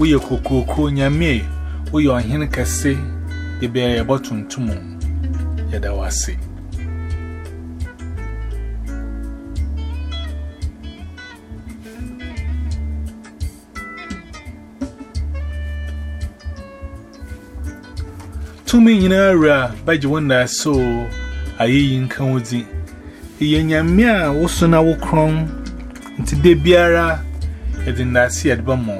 Uye kokoko nyame uye ohene kase ebe ya so ayeyi nka wodi iye nyame a na nti de biara edindase yadba mo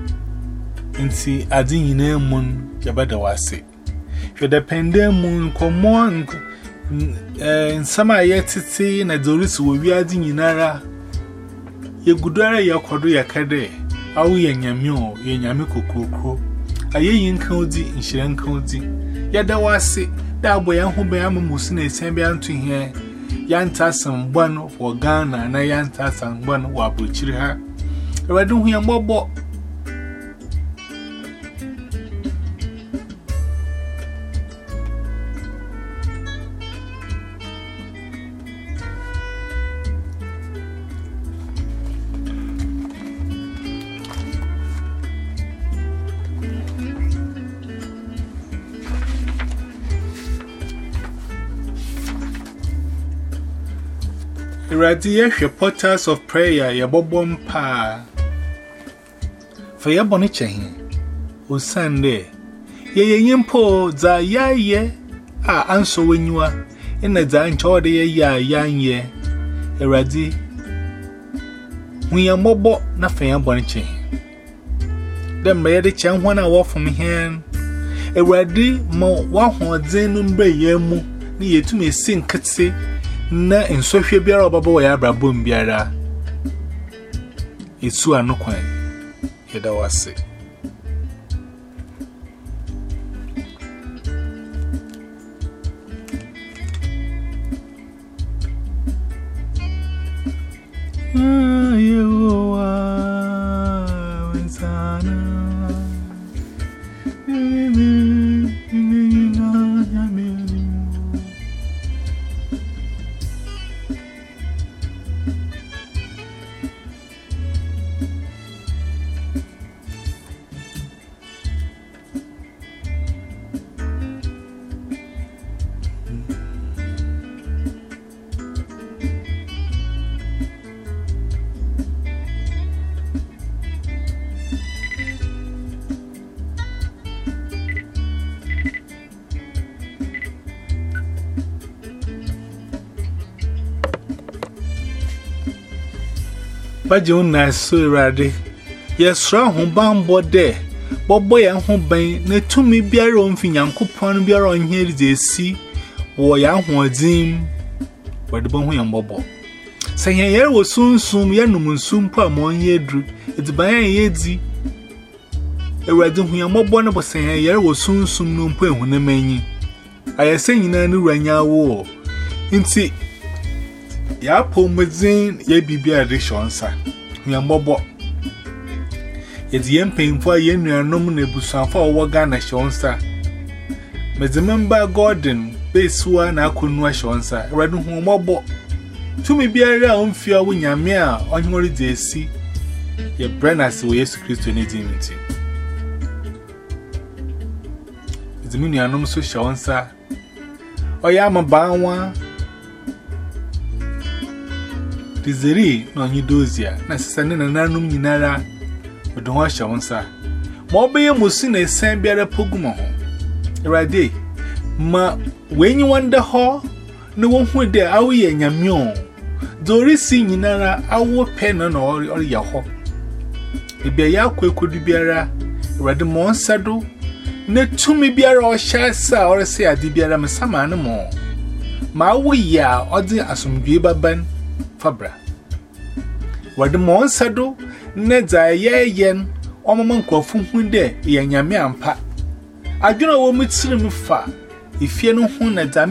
Nti adi nyina mu yabada wase. Hwe depende mu nkomo eh nsama yetete na dorisi wo wiade nyinara. Yegudara yakodo yakade awu yenyame o yenyame kokokro. Ayeyi nkan odi nhire nkan odi. Yada wase da abo ya ho bia mamusi na esen bia nto hie. Yanta sambwan for Ghana na yanta sambwan wa buchiri ha. Ewadun hu ya mbobo Awurade, yɛhwɛ portals of prayer, yɛbɔbɔ mpa. For your bonnet chain, O Sunday, yea, yimpo, za ya ye, ah, answer when you are in a dine chord, ye, ya, yan ye, Awurade. We are mobbo, nothing, I'm bonnet chain. Then, my edit chain, one hour from here. Awurade, mo, one hundred, no, be ye, mo, near to me, sink, see. Na nsohwe biara ọbaba wọ ya abrabọ biara esu ano kwan yɛda wase agye wo na so awurade. Yɛsra ho bammɔ dɛ bɔbɔ yɛn ho bɛn na tumi biara ɔmfi nyankopɔn biara ɔnyɛ de esi wɔ yɛn ahoɔden wɔde bɛho yɛn bɔbɔ. Sɛ yɛn yɛre wɔ sunsum yɛnom nsum mpo a ma ɔnyɛ duru ediban yɛn yɛdi awurade hu yɛn bɔbɔ no bɔ sɛ yɛn yɛre wɔ sunsum no mpo ehunam anyi ayɛsɛ nyinaa no wura nyawo nti ya pomedzin ya bibia de shonsa ya mbobo yedi yen painfo ye nuanom na busuafo owo Ghana shonsa medzimemba Gordon besua na akonua shonsa radu hu mbobo tumi biara onfia wo nyame a onhori de esi ye brenas wo Yesu Kristo ne dimiti medzimi nuanom so shonsa oya mabanwa Dizeri na onye dozia na sisa ne nananum nyinara odo ho ahya wonsa Mobile Musina send better Pogumo. Rade, ma when you wonder how, no one who there are we in your mule. Doris singing our pen on or your hop. If be a yakwe could be a rather more saddle. Ne to me be a or shall say or say a debiara me some animal. Ma we ya or the asum giba ban fabra. What the a ye yen, or mamma quaffum hunde, ye yammy ampa. I do not want me to me far. If you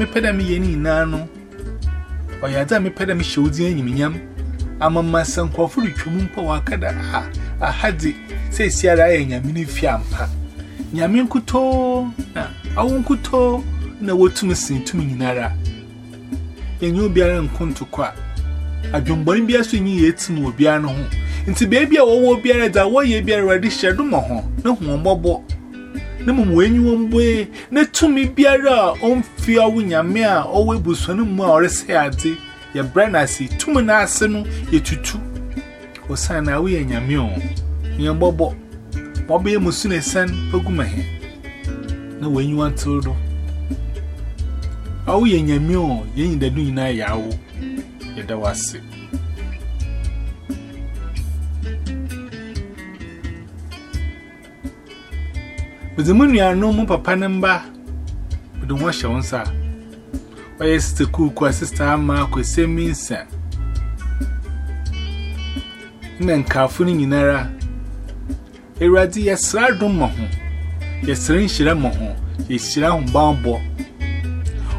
pedami any nano, or ya damn pedami shows the enemy yam. A master wakada. Had it, and Yamini fiampa. Yamin kuto, I kuto, no what to me sing to me nara. And you'll be a to adwumbɔne bi so nyi yɛ ti no obiara no ho. Nti beebi a wɔwɔ obiara da wɔyɛ biara awurade hyɛ dom ho ne hoɔmmɔbɔ ne mmom wɔanyi wɔn boe ne tumi biara a ɔmfia wo nyame a ɔwɔ abusuane mu a ɔresɛ ade. Yɛbrɛ no ase tumi no ase no yɛtutu. Ɔsiane na woyɛ nyame o. Yɛ mmɔbɔ ma ɔbɛyɛ mu su ne sɛn bɛgu ma he na wɔanyi wɔn toro do ɔwoyɛ nyame o. Yɛnyidadu nyinaa yɛ awo. Yɛda wase Mede mu nuanom mu papa ne mba mede ho hyɛ wo nsa. Ɔyɛ sister kuku a sister ama akwese minsa na nkafo no nyinara. Ewurade yɛsra dom ma ho yɛsra nhyira ma ho yɛhyira ho bambɔ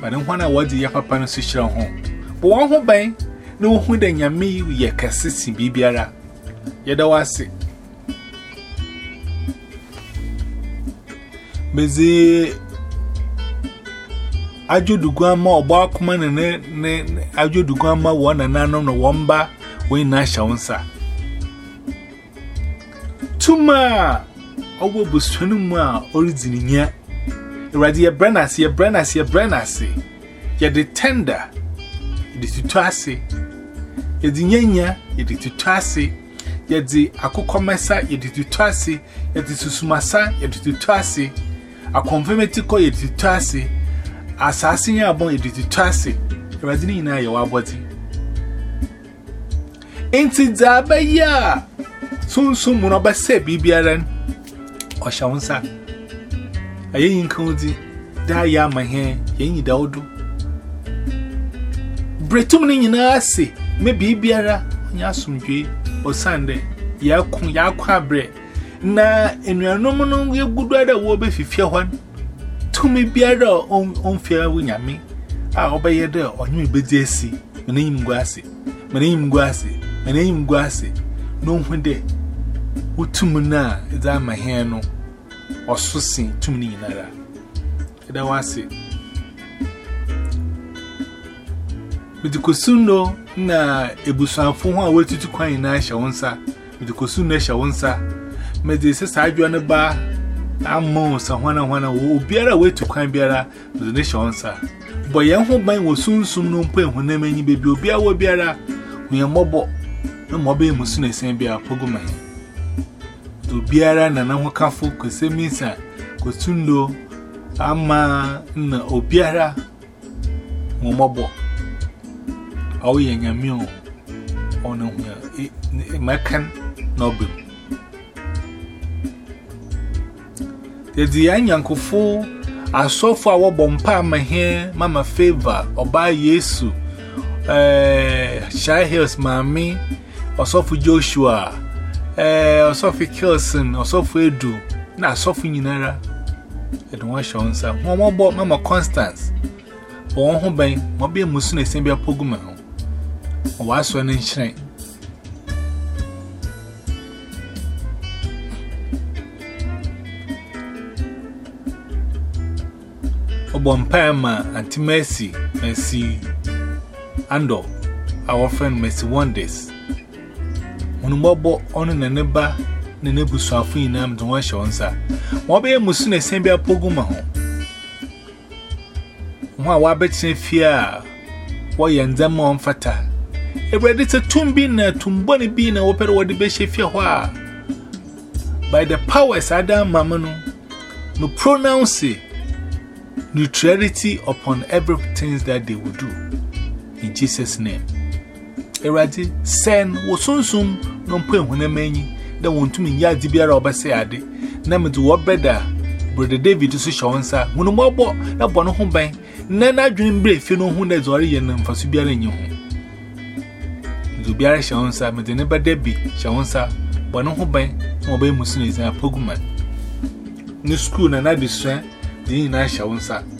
but in one award, the upper pan social home. But one who bang, no who then ya me, ye cassissi bibiara. Yet I was it. Busy. Ajo du grandma or barkman and Ajo du grandma one and none on the womba, we nash. Tuma! Oh, was turning more. Ready your brenners, your brenners, your brenners. You're the tender. You're the tutuasi. You're the nyenya. You're the tutuasi. You're the akukomesa. You're the tutuasi. You're the susumasa. You're the tutuasi. A confirmatico. You're the tutuasi. Assassin abon. You're the tutuasi. You're the nina. You're abodi. Inti zabaya. Soon, soon, be said, Bibiaran. Or shall one say? a y e n k o d i d a y yen y d o d o Bretuming in a say, maybe Biara, Yasumji, or Sunday, Yakun Yakwa bread. Na, in your nominal, you good rather wobe if you one. To me, Biara, on fair win at me. I obey you there, or you be Jesse. My name Grassy, my name Grassy, my name Grassy. No one day. Utumuna is that my hair. or so sing Too many in another. That was it. With the Kosundo, na Ebusan for one way to to coin in Asha onsa, with the Kosunda Shawansa, made this as I join a bar. I'm more and one and one will be a way to coin bearer with the nation onsa. But young woman will soon soon no pain when any baby will be a bearer. We are mobile, no mobile, Musun is saying be a. obiara na na nwakafo kwesemisa kwetundo ama e, na obiara nwomọbọ ọwụ ya nyame o ọnụ ya mmekan na ọbụ yɛde anyankofo asɔfo a wɔbɔ mpa amahe mama favor ɔbaa yesu ɛɛ eh, shahills maame ɔsɔfo joshua Eh, Sophie Kilson, or Sophie Edu, na Sophie Ninara. I don't want to show you. Mama bought Mama Constance. But one who bang, Mobby Musun is in a pogum. What's one in shrine? Obompama, Auntie Mercy, Mercy, Ando, our friend Mercy Wonders. When Mobo on an neighbor, the neighbor Swafi nam to wash on, sir. Mobe Musune Sambia Poguma home. Wa Wabbit fear, why and them on fata. A ready to tumbina, tumboni bean, and open what the best if you are. By the powers Adam Mamano, no pronounce it. neutrality upon everything that they will do. In Jesus' name. Eradi, send was soon soon, no point when a many that want to mean Yadi Biara or Bassiade. Named to what better, Brother David to see Shawansa, when a mobile, not one home bank, Nana dream brave, you know who there's already and for Subiara in your home. Zubiara Shawansa, but the neighbor Debbie, Shawansa, one home bank, mobile Musin is a poguman. New school and I descend. Dini na asha wunsa. Ubompire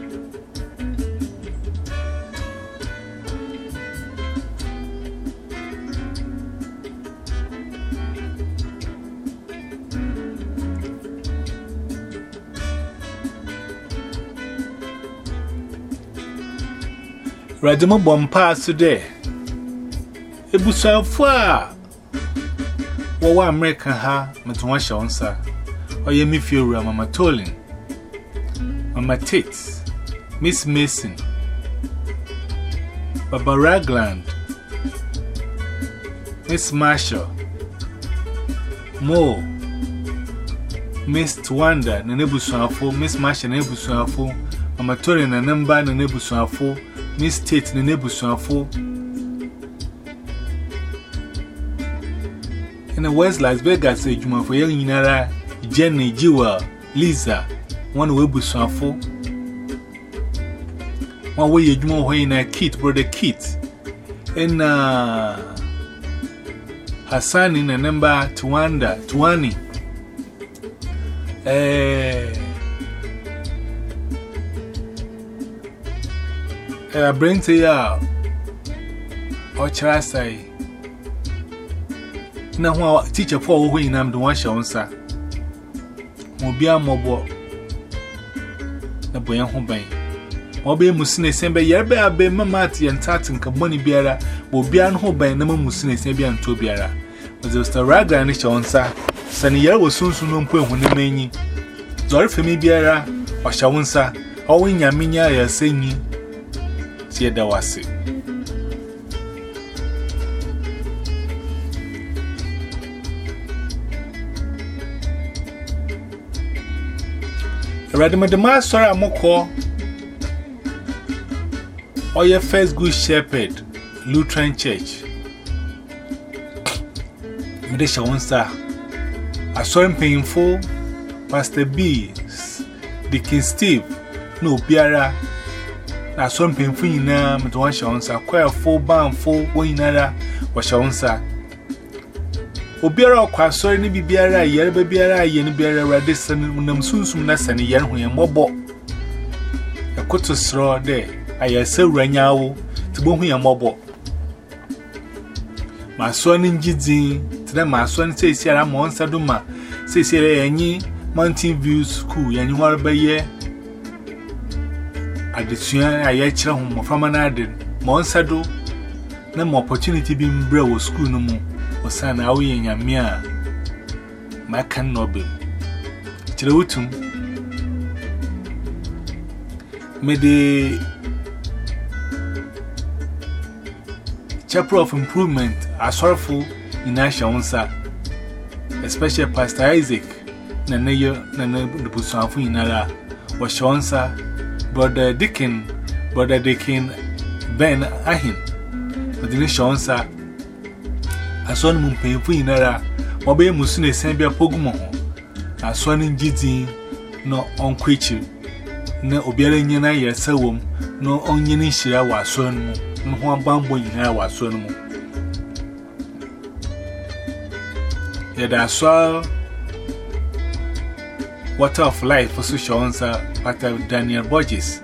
Radima Bompa today. Ebusafua Wawa American ha, Matuasha onsa, or Yemi Fiora, Mama Tolin, Mama Tates, Miss Mason, Baba Ragland, Miss Marshall, Mo, Miss Twanda, Nenebusuafo, Miss Marshall, Nebusuafo, Mama Tolin, and Namba, Nebusuafo. Miss Tate na nebusuafo in West Las Vegas, a Juma for young Yinara, Jenny, Jewel, Lisa, one way busafo. One way a Juma way in a kit, brother Kit, and uh, Hassan in a number Tuanda, a brain say, ah, or chasai. Now, teacher for who in am the one shall answer. Mobia mobo. The boy home by. Mobia Musine send by Yerba be Mamati and Tatin Caboni Biara, will be an home by Nama Musine send by Antobiara. But there's the rag and it's answer. Sanier was soon soon when the many. Zorfemi Biara, or shall answer. Owing Yaminia, you're saying. Tie da wase Radimodema sorry amoko or your first good shepherd Lutheran Church. Medesha Wonsa. I saw him painful. Pastor B, Deacon Steve, no Biara. asọmpenfu nyinaa mede wɔn hyɛ wɔn nsa. Kwaɛfo banfo wɔn nyinara wɔhyɛ wɔn nsa. Obiara ɔkɔ asɔre ne biribiara a yɛreba biara a yɛn biara awurade sɛne nam sunsum na sɛne yɛn ho yɛn mmɔbɔ. Ɛkoto sorɔ dɛ ayɛsɛ wura nyawo te bohu yɛn mmɔbɔ. Ma asɔre no ngye din te dɛ ma asɔre no seesiara ma wɔn nsa do ma seesiara yɛnye mountain view school yɛnye hɔ rebɛyɛ adesua a yɛkyerɛ ho mmɔframma no ade ma ɔnsa do na ma opportunity bi mbrɛ wɔ school, no mu ɔsan na awoyɛ nyame a maka no na ɔbɛm kyerɛ wotum mede chapter of improvement asɔrefo sorrowful in wo nsa especially pastor isaac na ne yɛ na ne busuafo nyinara wɔhyɛ wo nsa. Brother Dickin brother Dickin Ben Ahin medine shonsa asɔre mu mpanyinfo nyinara ɔbɛyɛ musu na esan bi apogum ho asɔre no ngidi na ɔnkɔ ekyir na obiara nyina yɛ sɛ wom na ɔnyina nhyira wɔ asɔre no mu na ho abambɔ nyinara wɔ asɔre no mu. Yɛda asɔre Water of Life for social answer, Pastor Daniel Borges.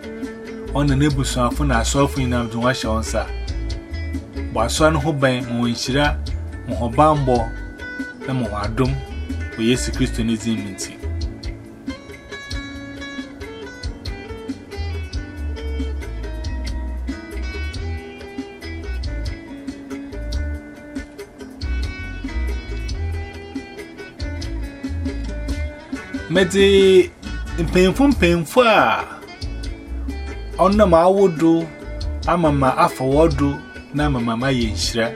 On the neighbor's son, I saw for you now to wash answer. But I saw son who bang, Moinchira, Mohobambo, and Mohadum, where yes, Christianism means. Mede mpanyinfo mpanyinfo a ɔnam awodo ama ma afa wɔdo na ama ma ma yɛ nhyira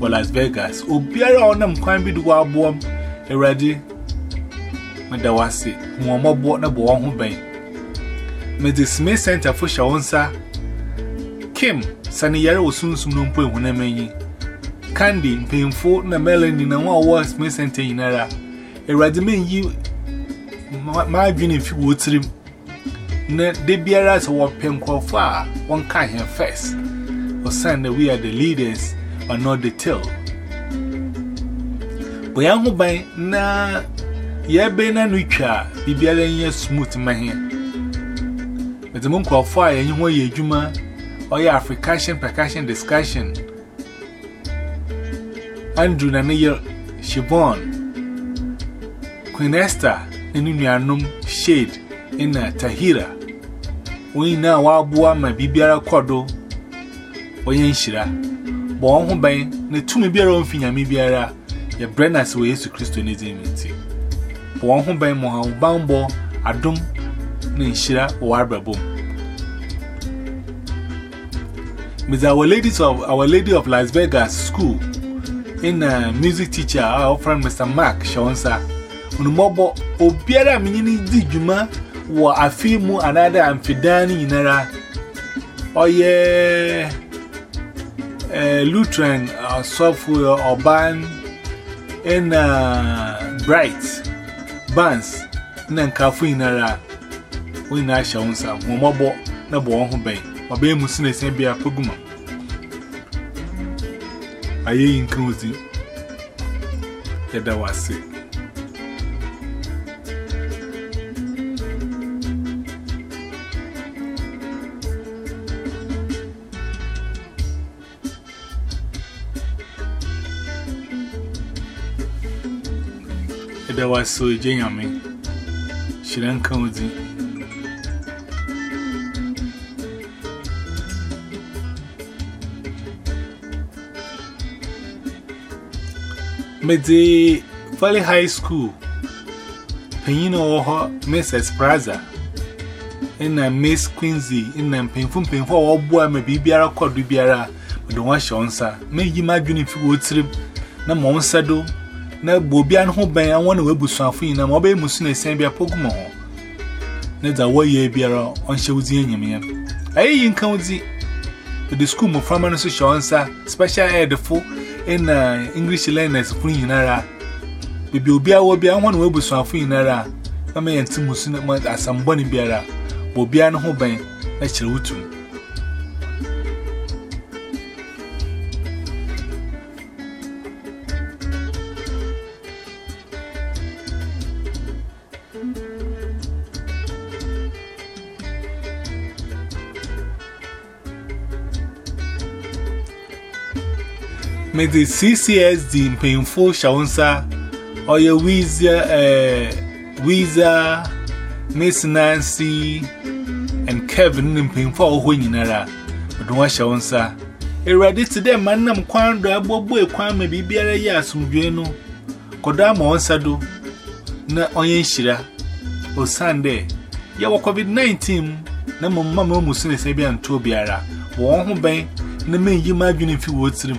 wɔ las vegas. Obiara a ɔnam kwan bi de wɔ aboam awurade meda wase huɔmmɔbɔ na bɔ wɔn ho bɛn. Mede smith center fo hyɛ wɔn nsa. Kim sane yare wɔ sunsum no mpo ehunam anyi candy mpanyinfo na melanie na wɔn a wɔwɔ smith center nyinara. Awurade menyi ma adwene fi wɔ tirim na de biara sɛ wɔpɛ nkurɔfo a wɔnka here first ɔsan na we are the leaders but not the tail bɔ yɛn ho ban na yɛbɛn na no twa biribiara nyɛ smooth ma he mede mu nkurɔfo a yɛnye ho yɛ adwuma ɔyɛ africation percussion discussion. Andrew na ne yɛ shibon queen esther ne nuanom shade ina tahira. Wɔn nyinaa wɔaboa ma biribiara kɔdo. Wɔyɛ nhyira. Bɔ ho ban na tumi biara wɔn fi nyame biara yɛbrɛ no wɔ yesu kristo ne din mu nti. Ho ban ma wɔn banbɔ adom na nhyira wɔ wɔabrabɔ mu. With our ladies of our lady of Las Vegas school in a music teacher our friend Mr. Mark Shonsa Unumobo, Obiara Mini Dijuma, wa afimu anada amfidani inara. Oye, uh, Lutheran, uh, software, Urban, and uh, Bright, Bans, and Kafu inara. We na shaunsa, Momobo, Nabo, Hombe, Obey Musina Sambia Puguma. Aye, in Kunzi, Yadawasi. there was so genuine. She didn't come with me. Medi High School, Penino or Mrs. Praza, and I Miss Quincy, and I'm painful, painful, or boy, maybe Biara, Cordubiara, but the one she answer. May you imagine na bobia no ho ban anwa na wabusuafo nyina ma obe musu na sen bia pogum ho na da wo ye biara onhye wudi enyim ye ayi yinka wudi the school mo frama no so special ed fo in uh, english learners fun nyina ra bibi obi awo bia anwa na wabusuafo nyina ra na me yenti musu na asamboni biara. Bobia ho ban na kyerewutum wotum Mede CCSD mpanyinfo hyɛ wo nsa ɔyɛ Wiza eh Wiza Miss Nancy and Kevin a wɔhɔ nyinara ɔde wɔn hyɛ wo nsa Awurade te dɛ ma nam kwan do abɔbɔ ekwan ma biribiara yɛ asomdwoe no kɔdɔ ama wɔn nsa do na ɔyɛ nhyira osan dɛ yɛwɔ COVID-19 mu na mmamma ma mu sene sɛ bi anto biara wɔn ho bɛn na menyi ma adwene fi wɔ tirim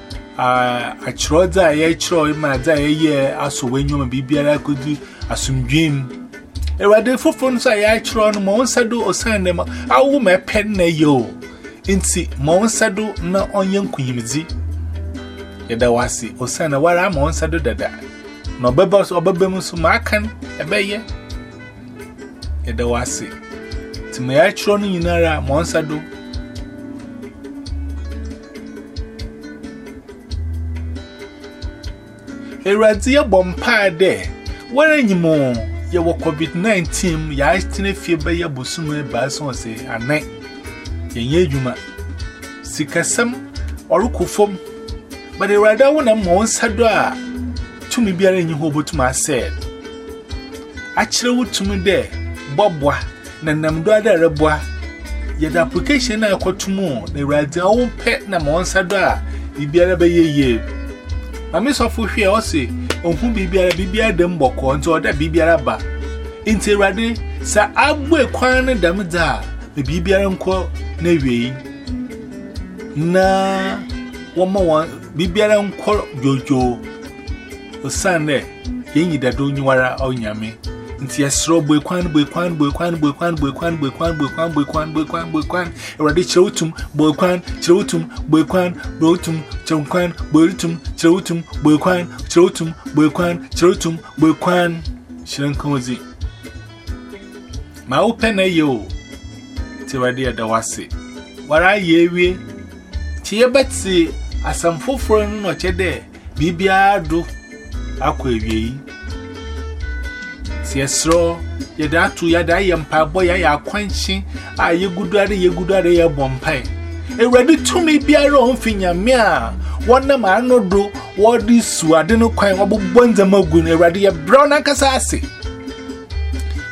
a chiro da ya chiro ima da ya ye aso wenyoma bibiara kudu asumdwem ewade fofo nso ya chiro no mo nsado osan dem awu ma pen na ye o nti mo nsado na onye nkunyimdi yeda wasi osan na e e wara mo nsado dada na obeba so obeba mu ebe makan ebeye yeda wasi ti ma ya chiro no nyinara mo nsado Eradi yɛbɔ mpaa dɛ wɔrɛ nyimo yɛwɔ COVID-19 yɛatene fie bɛyɛ bosom baasa ɔsɛ anan yɛnyɛ adwuma. Sikasɛm ɔrekɔ fam. But Eradi awo na ma ɔnsa a tumi biara nyi hɔ obɛtumi asɛe akyerɛ wo tumi na nam reboa. Yɛde application na ɛkɔto mu na na ma ɔnsa dɔ a na Miss of Fushi Ossi, on whom Bibiara Bibia Demboko, and to other Bibiara Ba. In Tirade, Sir Abwe Kwan Damida, the Bibiara Uncle Navy. Na one more Bibiara Uncle Jojo, the Sunday, Yenida Dunyara Onyame. Nti yasro boy kwan boy kwan boy kwan boy kwan boy kwan boy kwan boy kwan boy kwan boy kwan boy kwan Erade chirotum boy kwan chirotum boy kwan brotum chirotum kwan boyutum chirotum boy kwan chirotum boy kwan chirotum boy kwan Shirankozi Ma open Ti yo Tirade adawase Wara yewe Chiyebetsi asam foforo no no chede bibia do akwa ewie yi si esro yɛda ato yɛda ayɛ mpaebɔ yɛayɛ akwankye a yɛguduare yɛguduare yɛbɔ mpae. Awurade tumi biara ɔmfi nyame a wɔnam anodo wɔde suade no kwan wɔbobɔ ndzɛma gu no. Awurade yɛbrɛ wo no ankasa ase.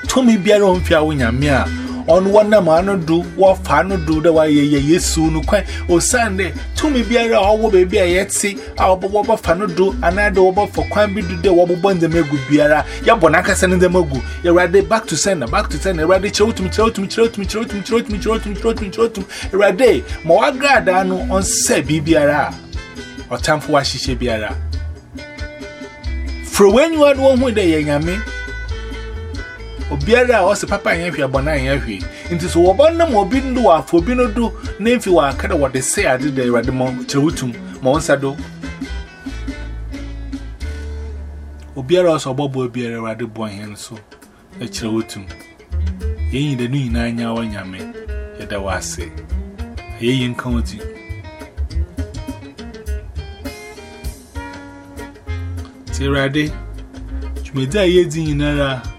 Tumi biara ɔmfi a wo nyame a On one man do what fano do the way ye soon o Sunday. To me be a all baby a yet see our bobba fano do another over for quite be the wobble bonza megu biara. Ya bonaka sending the mogu. You ready back to sender, back to sender, ready chow to me, chow to me, chow to me, chow to me, chow to me, chow to me, chow to me, chow to me, ready. Moagra dano on se bibiara or time for washishe biara. For when you had one with the yangame. Obiara a papa yɛn hwɛ abɔ na yɛn hwɛ nti so wɔbɔ nam obi ndo wɔ afɔ obi no na sɛ ade da awurade ma kyerɛ wotum ma nsa do. Obiara ɔsɛ ɔbɔbɔ obiara awurade bɔ hɛn so kyerɛ wotum yɛn no wɔ nyame. Yɛda wɔ ase. Ɛyɛ yi nka wo ti ti awurade dwumadi a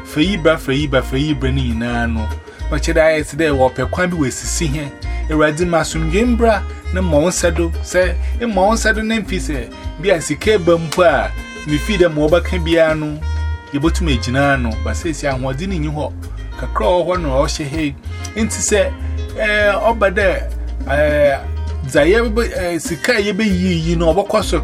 Freiba, Freiba, Freiba, Nina, no. But yet I is there, or Pequambi was seeing him. A radima soon gimbra, no monsado, sir, a monsado name fisse, be as a cabumpa, me feed a moba can be ano. You bought me Ginano, but says I was in you hop. Cacraw Eh, over there, eh, Zayab, Sika, ye be ye, you know, what cost of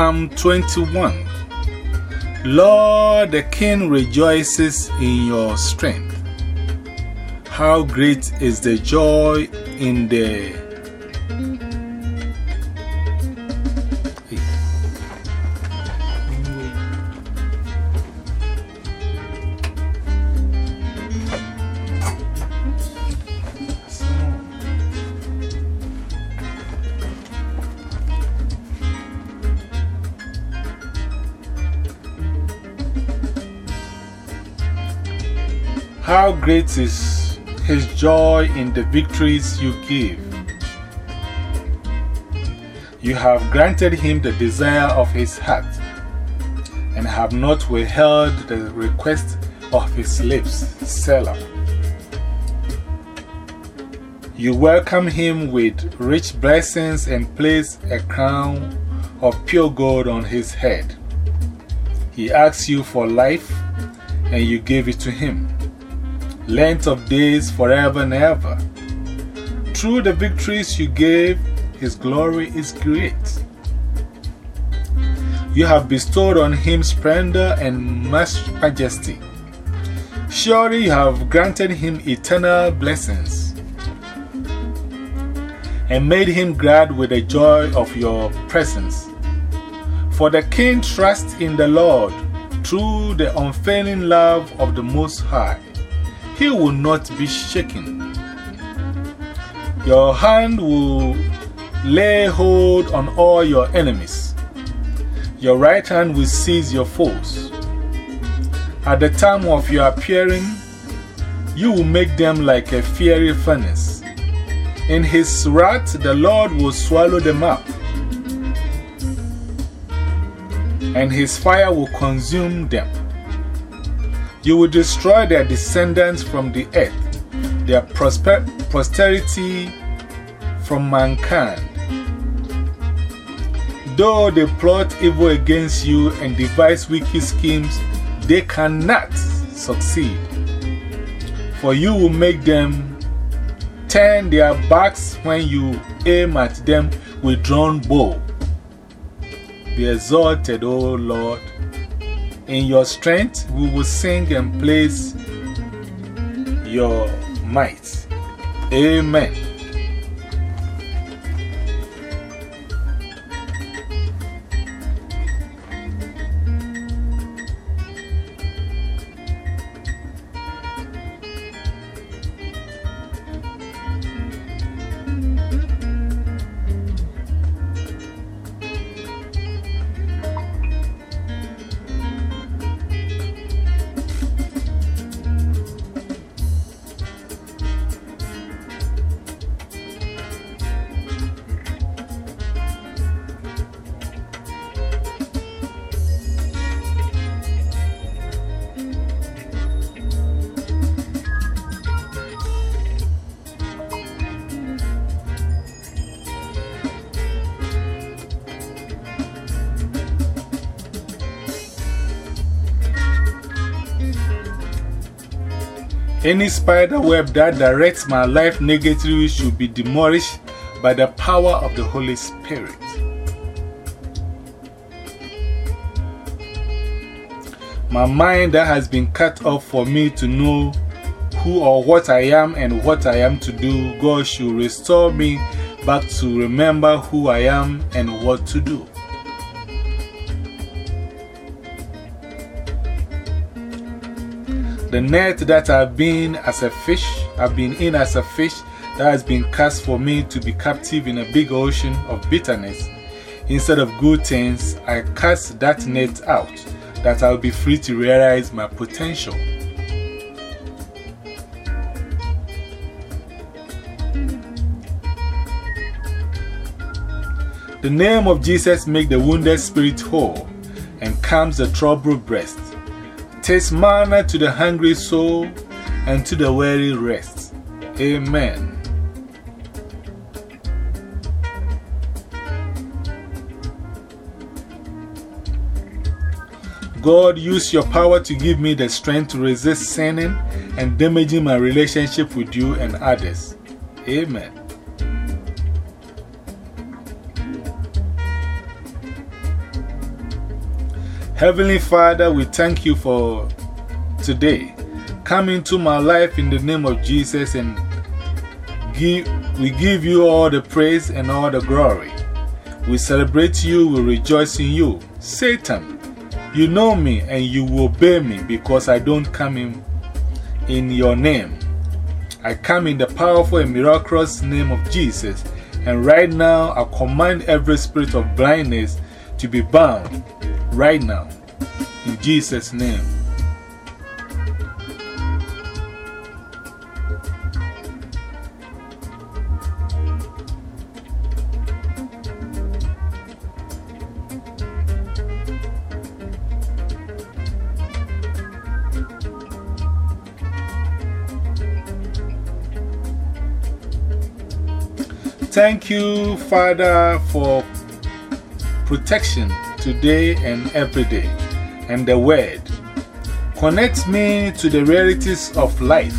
Psalm 21 Lord, the King rejoices in your strength. How great is the joy in the How great is his joy in the victories you give. You have granted him the desire of his heart and have not withheld the request of his lips. Selah. You welcome him with rich blessings and place a crown of pure gold on his head. He asks you for life, and you give it to him length of days forever and ever. Through the victories you gave, His glory is great. You have bestowed on Him splendor and majesty. Surely you have granted Him eternal blessings and made Him glad with the joy of your presence. For the King trusts in the Lord through the unfailing love of the Most High he will not be shaken. Your hand will lay hold on all your enemies. Your right hand will seize your foes. At the time of your appearing, you will make them like a fiery furnace. In his wrath, the Lord will swallow them up, and his fire will consume them. You will destroy their descendants from the earth, their posterity from mankind. Though they plot evil against you and devise wicked schemes, they cannot succeed. For you will make them turn their backs when you aim at them with drawn bow. Be exalted, O Lord in your strength, we will sing and praise your might. Amen. Any spider web that directs my life negatively should be demolished by the power of the Holy Spirit. My mind that has been cut off for me to know who or what I am and what I am to do, God should restore me back to remember who I am and what to do. The net that I've been as a fish, I've been in as a fish that has been cast for me to be captive in a big ocean of bitterness. Instead of good things, I cast that net out that I'll be free to realize my potential. The name of Jesus makes the wounded spirit whole and calms the troubled breast. Taste manna to the hungry soul and to the weary rest. Amen. God, use your power to give me the strength to resist sinning and damaging my relationship with you and others. Amen. Heavenly Father, we thank you for today. Come into my life in the name of Jesus and give, we give you all the praise and all the glory. We celebrate you, we rejoice in you. Satan, you know me and you obey me because I don't come in, in your name. I come in the powerful and miraculous name of Jesus. And right now, I command every spirit of blindness to be bound right now. In Jesus' name. Thank you, Father, for protection today and every day, and the Word. Connect me to the realities of life.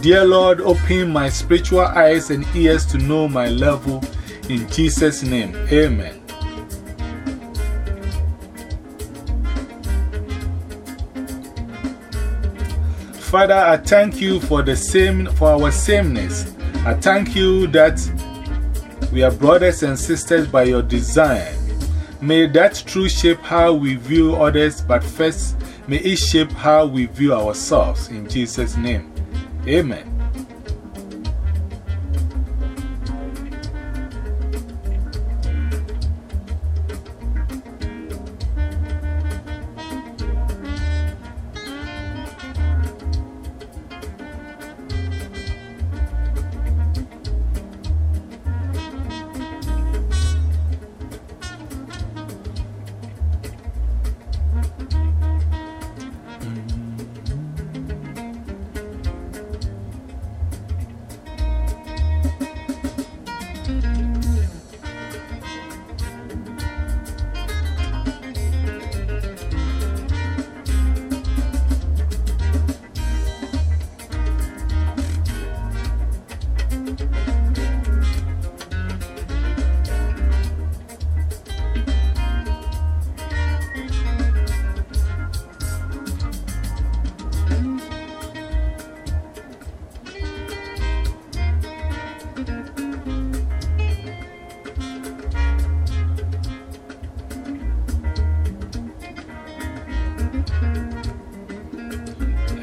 Dear Lord, open my spiritual eyes and ears to know my level. In Jesus' name, Amen. Father, I thank you for, the same, for our sameness. I thank you that we are brothers and sisters by your design. May that truth shape how we view others, but first, may it shape how we view ourselves. In Jesus' name, Amen.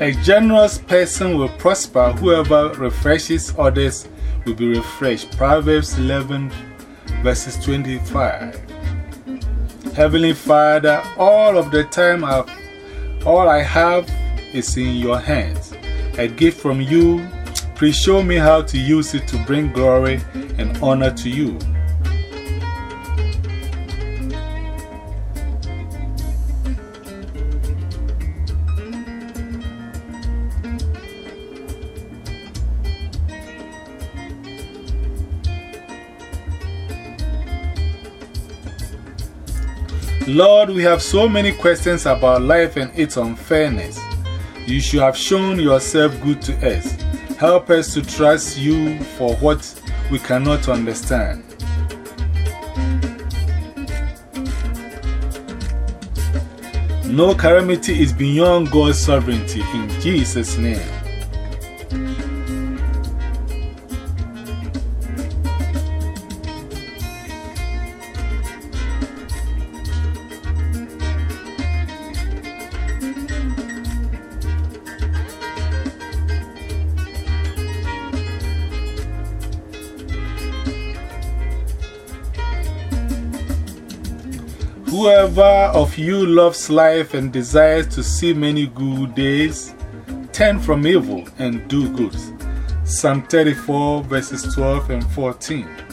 A generous person will prosper. Whoever refreshes others will be refreshed. Proverbs 11, verses 25. Heavenly Father, all of the time I've, all I have is in your hands. A gift from you. Please show me how to use it to bring glory and honor to you. Lord, we have so many questions about life and its unfairness. You should have shown yourself good to us. Help us to trust you for what we cannot understand. No calamity is beyond God's sovereignty in Jesus' name. You loves life and desires to see many good days, turn from evil and do good. Psalm 34, verses 12 and 14.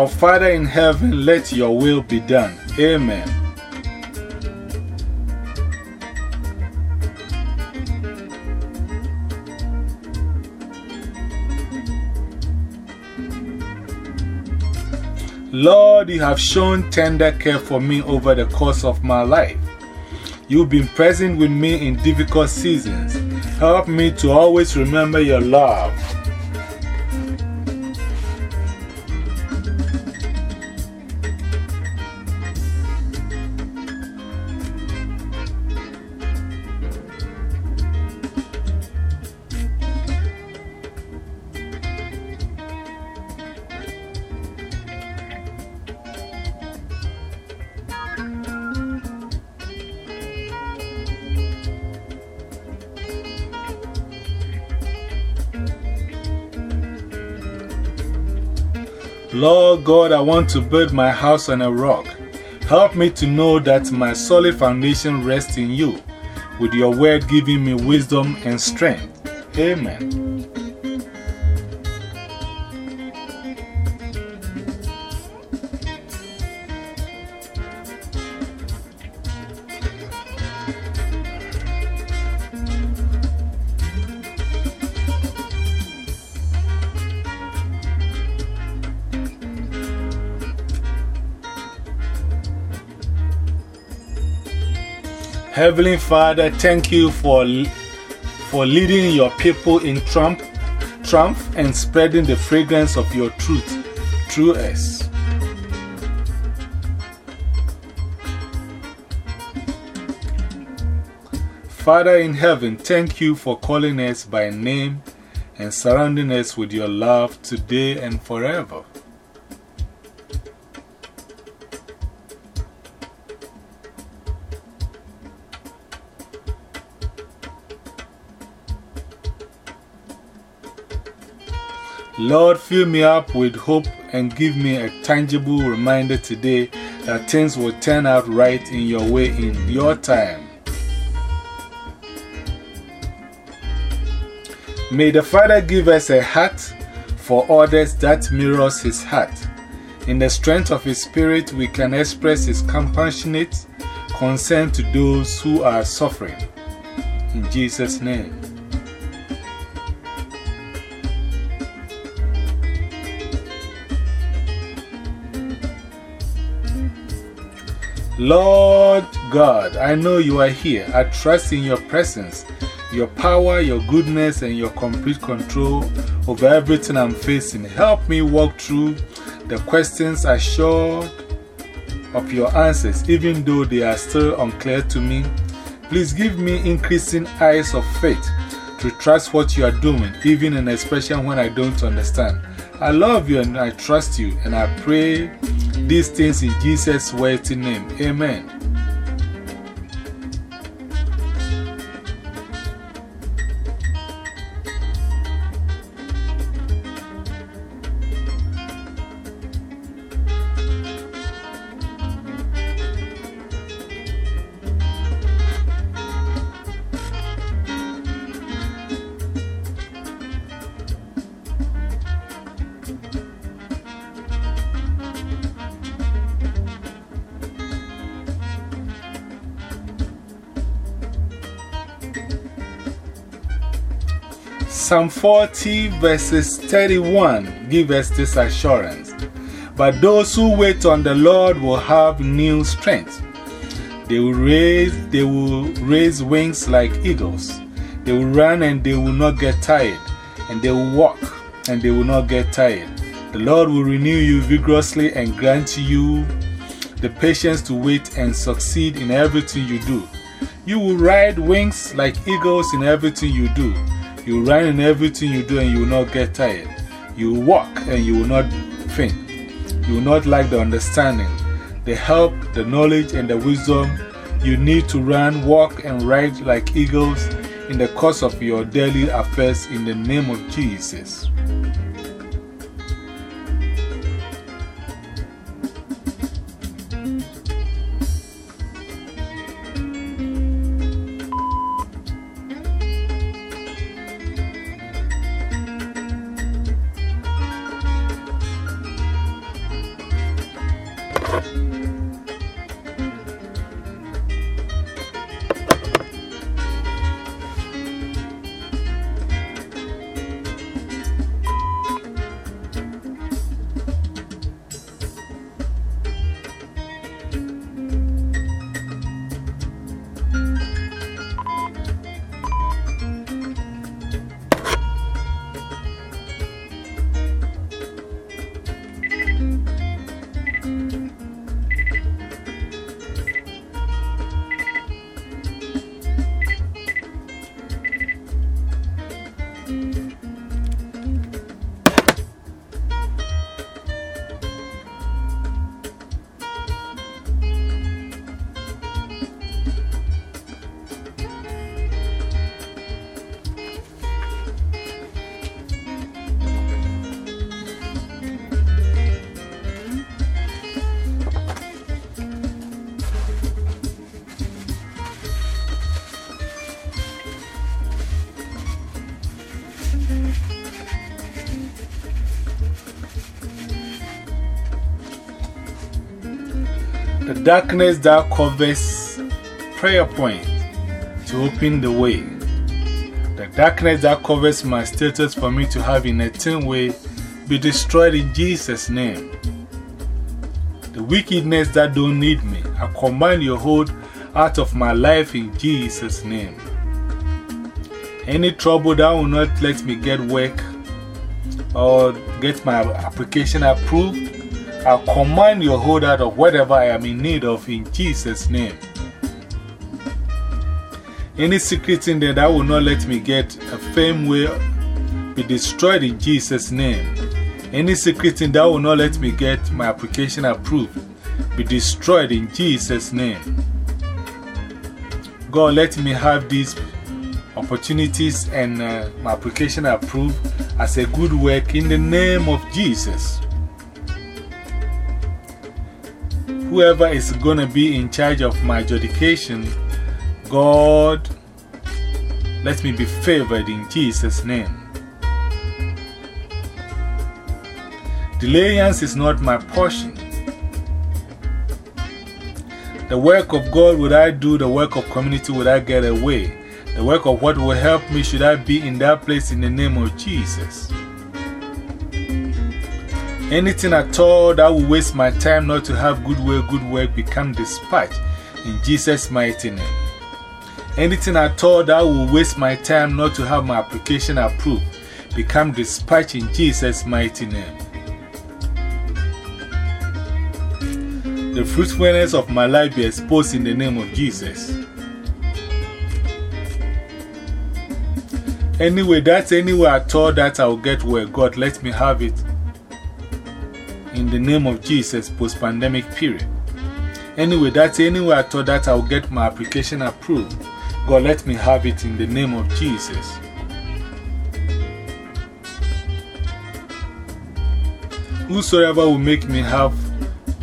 Our Father in heaven, let your will be done. Amen. Lord, you have shown tender care for me over the course of my life. You've been present with me in difficult seasons. Help me to always remember your love. God, I want to build my house on a rock. Help me to know that my solid foundation rests in you, with your word giving me wisdom and strength. Amen. Heavenly Father, thank you for, for leading your people in trump, triumph and spreading the fragrance of your truth through us. Father in heaven, thank you for calling us by name and surrounding us with your love today and forever. Lord, fill me up with hope and give me a tangible reminder today that things will turn out right in your way in your time. May the Father give us a heart for others that mirrors His heart. In the strength of His Spirit, we can express His compassionate concern to those who are suffering. In Jesus' name. Lord God, I know you are here. I trust in your presence, your power, your goodness, and your complete control over everything I'm facing. Help me walk through the questions assured of your answers, even though they are still unclear to me. Please give me increasing eyes of faith to trust what you are doing, even and especially when I don't understand. I love you and I trust you, and I pray these things in Jesus' mighty name. Amen. Psalm 40 verses 31 give us this assurance. But those who wait on the Lord will have new strength. They will raise, they will raise wings like eagles. They will run and they will not get tired. And they will walk and they will not get tired. The Lord will renew you vigorously and grant you the patience to wait and succeed in everything you do. You will ride wings like eagles in everything you do. You run in everything you do and you will not get tired. You walk and you will not faint. You will not lack the understanding, the help, the knowledge, and the wisdom you need to run, walk, and ride like eagles in the course of your daily affairs in the name of Jesus. Darkness that covers prayer point to open the way. The darkness that covers my status for me to have in a tin way be destroyed in Jesus' name. The wickedness that don't need me, I command your hold out of my life in Jesus' name. Any trouble that will not let me get work or get my application approved, I command your hold out of whatever I am in need of in Jesus' name. Any secret in there that will not let me get a fame will be destroyed in Jesus' name. Any secret in that will not let me get my application approved be destroyed in Jesus' name. God, let me have these opportunities and uh, my application approved as a good work in the name of Jesus. Whoever is going to be in charge of my adjudication, God, let me be favored in Jesus' name. Delayance is not my portion. The work of God would I do, the work of community would I get away. The work of what will help me should I be in that place in the name of Jesus. Anything at all that will waste my time not to have good work, good work become dispatched in Jesus' mighty name. Anything at all that will waste my time not to have my application approved become dispatched in Jesus' mighty name. The fruitfulness of my life be exposed in the name of Jesus. Anyway, that's anywhere at all that I'll get where God let me have it in the name of Jesus post pandemic period. Anyway, that's anywhere I thought that I'll get my application approved. God let me have it in the name of Jesus. Whosoever will make me have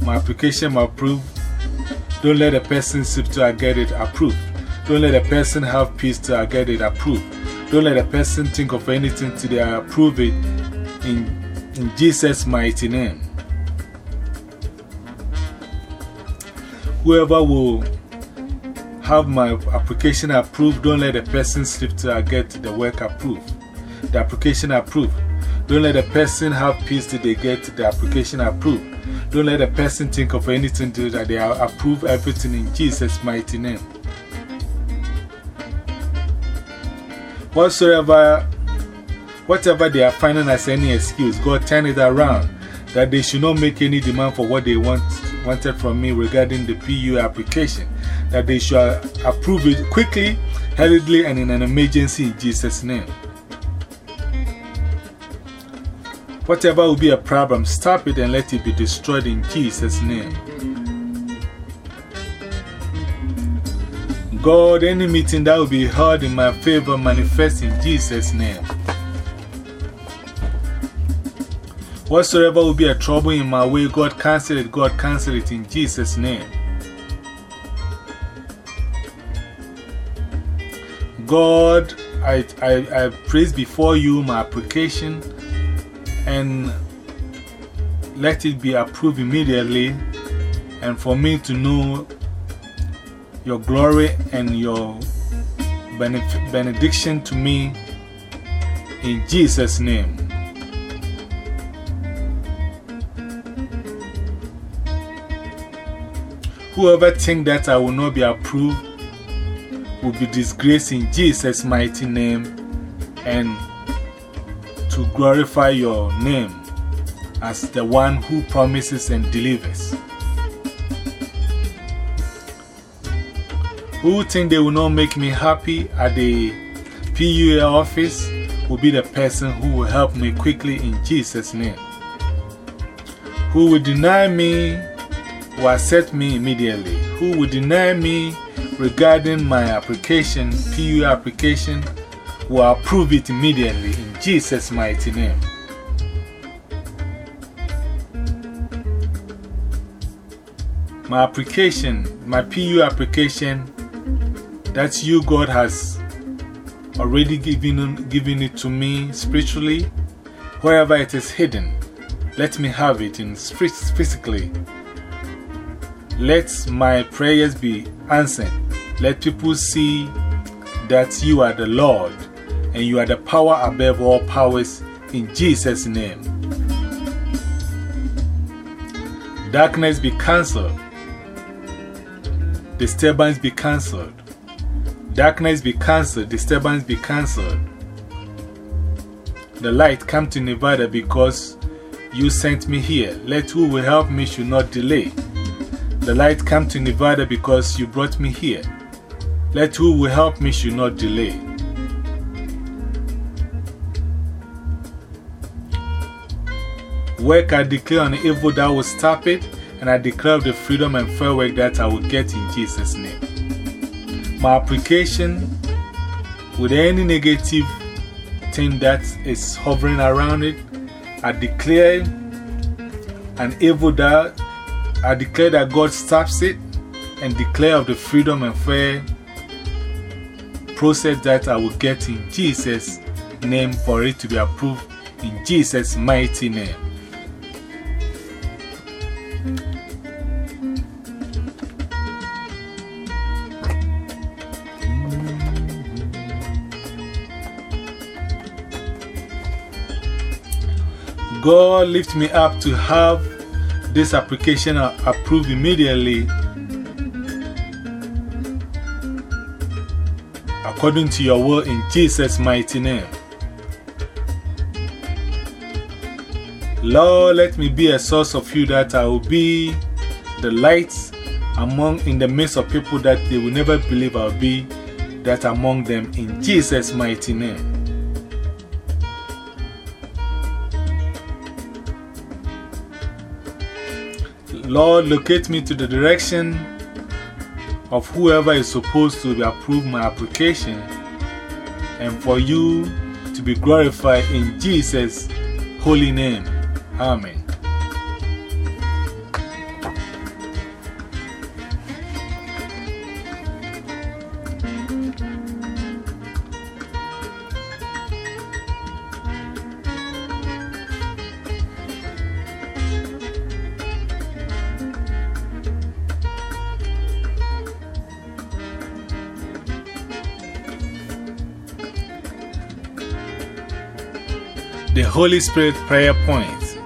my application approved. Don't let a person sip till I get it approved. Don't let a person have peace till I get it approved. Don't let a person think of anything till they approve it in, in Jesus' mighty name. Whoever will have my application approved, don't let a person slip till I uh, get the work approved. The application approved. Don't let a person have peace till they get the application approved. Don't let a person think of anything to that they approve everything in Jesus' mighty name. Whatsoever, whatever they are finding as any excuse, God turn it around. That they should not make any demand for what they want, wanted from me regarding the PU application. That they should approve it quickly, hurriedly, and in an emergency in Jesus' name. Whatever will be a problem, stop it and let it be destroyed in Jesus' name. God, any meeting that will be held in my favor, manifest in Jesus' name. Whatsoever will be a trouble in my way, God cancel it, God cancel it in Jesus' name. God, I, I, I praise before you my application and let it be approved immediately, and for me to know your glory and your benediction to me in Jesus' name. Whoever think that I will not be approved will be disgraced in Jesus' mighty name and to glorify your name as the one who promises and delivers. Who think they will not make me happy at the PUA office will be the person who will help me quickly in Jesus' name. Who will deny me will accept me immediately. Who will deny me regarding my application, PU application, will approve it immediately in Jesus' mighty name. My application, my PU application, that's you, God has already given, given it to me spiritually. Wherever it is hidden, let me have it in physically Let my prayers be answered. Let people see that you are the Lord and you are the power above all powers in Jesus' name. Darkness be cancelled. Disturbance be cancelled. Darkness be cancelled. Disturbance be cancelled. The light come to Nevada because you sent me here. Let who will help me should not delay. The light come to Nevada because you brought me here. Let who will help me should not delay. Work I declare on evil that will stop it, and I declare the freedom and fair work that I will get in Jesus' name. My application with any negative thing that is hovering around it, I declare an evil that I declare that God stops it and declare of the freedom and fair process that I will get in Jesus' name for it to be approved in Jesus' mighty name. God lift me up to have this application approved immediately according to your will in Jesus' mighty name. Lord, let me be a source of you that I will be the light among in the midst of people that they will never believe I'll be that among them in Jesus' mighty name. Lord, locate me to the direction of whoever is supposed to approve my application and for you to be glorified in Jesus' holy name. Amen. Holy Spirit prayer point.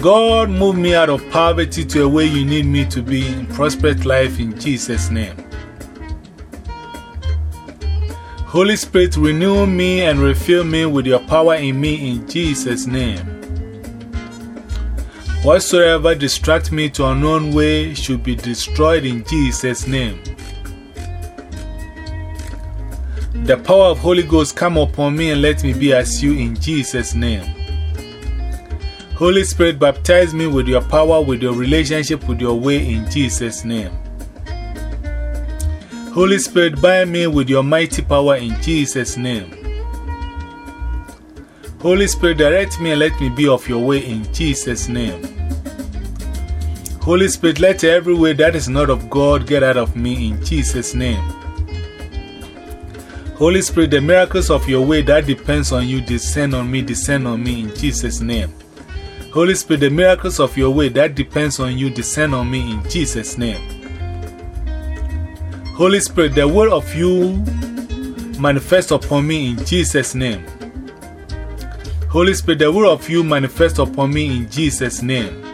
God, move me out of poverty to a way you need me to be in prosperous life in Jesus' name. Holy Spirit, renew me and refill me with your power in me in Jesus' name. Whatsoever distract me to unknown way should be destroyed in Jesus' name. The power of Holy Ghost come upon me and let me be as you in Jesus' name. Holy Spirit, baptize me with your power, with your relationship, with your way in Jesus' name. Holy Spirit, bind me with your mighty power in Jesus' name. Holy Spirit, direct me and let me be of your way in Jesus' name. Holy Spirit, let every way that is not of God get out of me in Jesus' name. Holy Spirit, the miracles of your way that depends on you descend on me, descend on me in Jesus' name. Holy Spirit, the miracles of your way that depends on you descend on me in Jesus' name. Holy Spirit, the word of you manifest upon me in Jesus' name. Holy Spirit, the word of you manifest upon me in Jesus' name.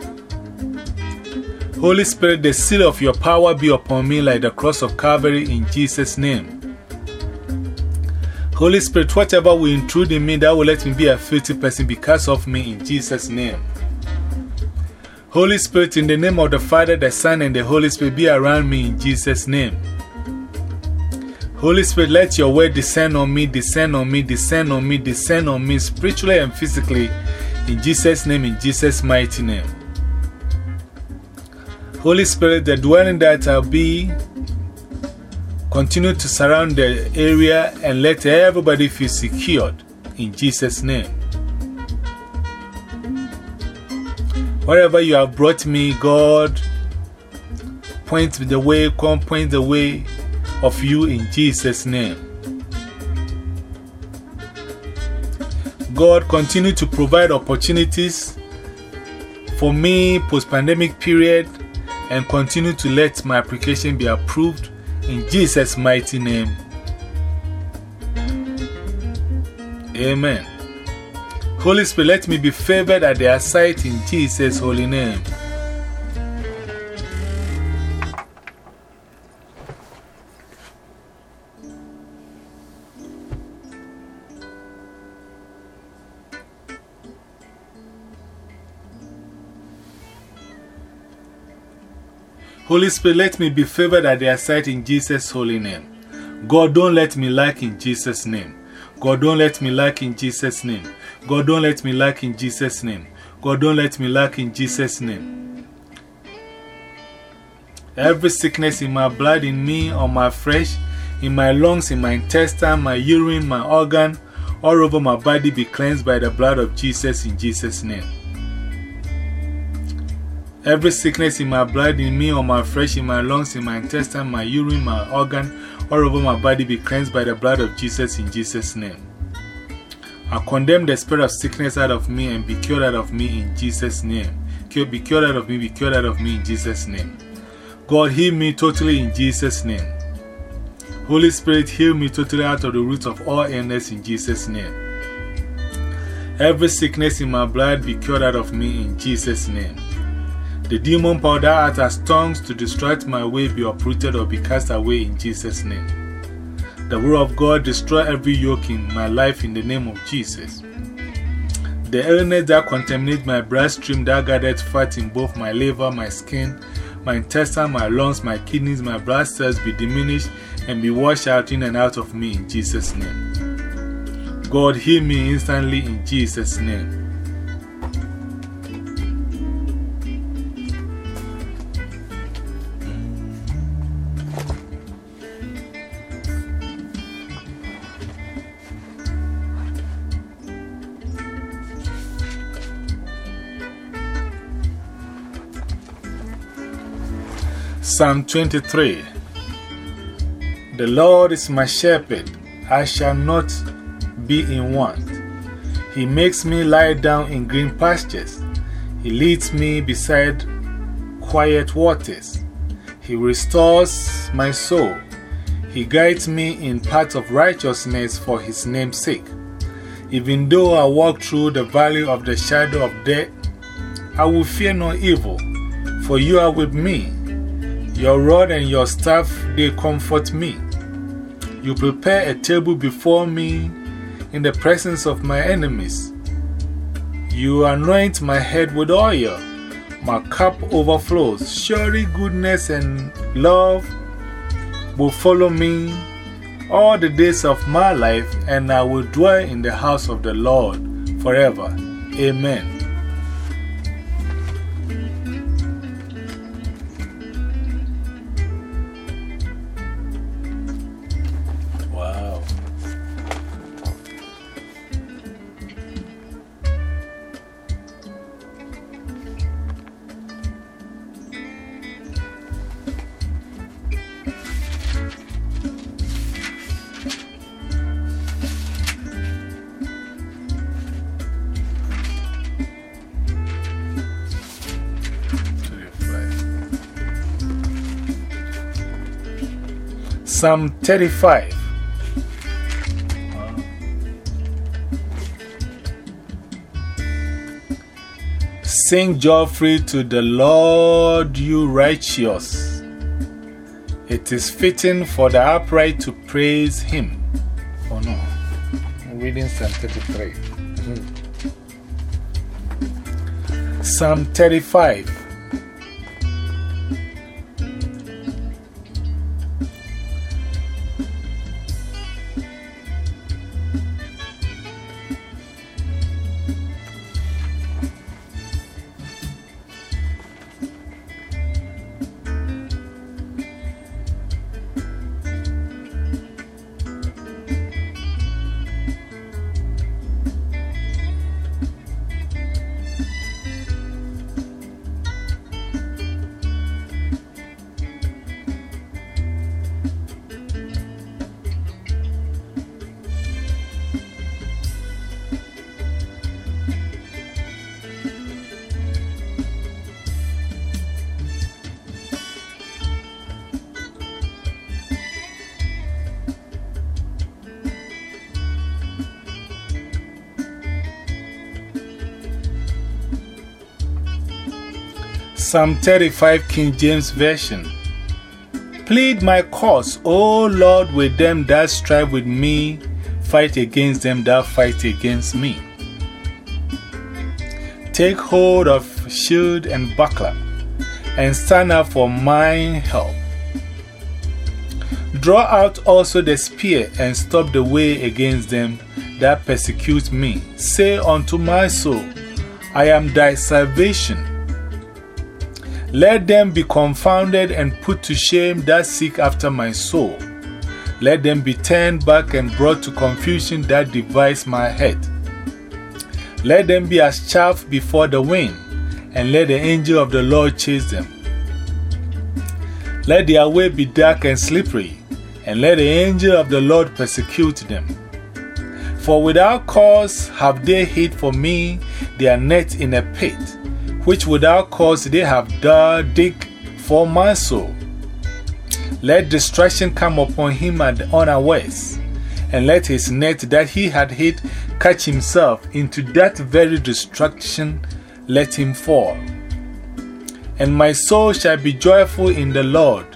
Holy Spirit, the seal of your power be upon me like the cross of Calvary in Jesus' name. Holy Spirit, whatever will intrude in me, that will let me be a filthy person because of me in Jesus' name. Holy Spirit, in the name of the Father, the Son, and the Holy Spirit, be around me in Jesus' name. Holy Spirit, let your word descend on me, descend on me, descend on me, descend on me, spiritually and physically, in Jesus' name, in Jesus' mighty name. Holy Spirit, the dwelling that I'll be Continue to surround the area and let everybody feel secured in Jesus' name. Wherever you have brought me, God, point the way, come point the way of you in Jesus' name. God, continue to provide opportunities for me post pandemic period and continue to let my application be approved in Jesus' mighty name. Amen. Holy Spirit, let me be favored at their sight in Jesus' holy name. Holy Spirit, let me be favored at their sight in Jesus' holy name. God, don't let me lack in Jesus' name. God, don't let me lack in Jesus' name. God, don't let me lack in Jesus' name. God, don't let me lack in Jesus' name. Every sickness in my blood, in me, on my flesh, in my lungs, in my intestine, my urine, my organ, all over my body be cleansed by the blood of Jesus in Jesus' name. Every sickness in my blood, in me, or my flesh, in my lungs, in my intestine, my urine, my organ, all over my body be cleansed by the blood of Jesus in Jesus' name. I condemn the spirit of sickness out of me and be cured out of me in Jesus' name. Be cured out of me, be cured out of me in Jesus' name. God, heal me totally in Jesus' name. Holy Spirit, heal me totally out of the root of all illness in Jesus' name. Every sickness in my blood be cured out of me in Jesus' name. The demon power that has tongues to distract my way be uprooted or be cast away in Jesus' name. The word of God destroy every yoke in my life in the name of Jesus. The illness that contaminates my bloodstream that gathered fat in both my liver, my skin, my intestine, my lungs, my kidneys, my blood cells be diminished and be washed out in and out of me in Jesus' name. God, heal me instantly in Jesus' name. Psalm 23 The Lord is my shepherd, I shall not be in want. He makes me lie down in green pastures, He leads me beside quiet waters. He restores my soul. He guides me in paths of righteousness for His name's sake. Even though I walk through the valley of the shadow of death, I will fear no evil, for you are with me. Your rod and your staff, they comfort me. You prepare a table before me in the presence of my enemies. You anoint my head with oil. My cup overflows. Surely goodness and love will follow me all the days of my life, and I will dwell in the house of the Lord forever. Amen. Psalm 35. Sing joyfully to the Lord, you righteous. It is fitting for the upright to praise Him. Oh no, I'm reading Psalm 33. -hmm. Psalm 35. Psalm 35 King James Version. Plead my cause, O Lord, with them that strive with me, fight against them that fight against me. Take hold of shield and buckler, and stand up for my help. Draw out also the spear and stop the way against them that persecute me. Say unto my soul, I am thy salvation. Let them be confounded and put to shame that seek after my soul. Let them be turned back and brought to confusion that devise my head. Let them be as chaff before the wind, and let the angel of the Lord chase them. Let their way be dark and slippery, and let the angel of the Lord persecute them. For without cause have they hid for me their net in a pit, which without cause they have dig for my soul. Let destruction come upon him at unawares, and let his net that he had hid catch himself into that very destruction, let him fall. And my soul shall be joyful in the Lord,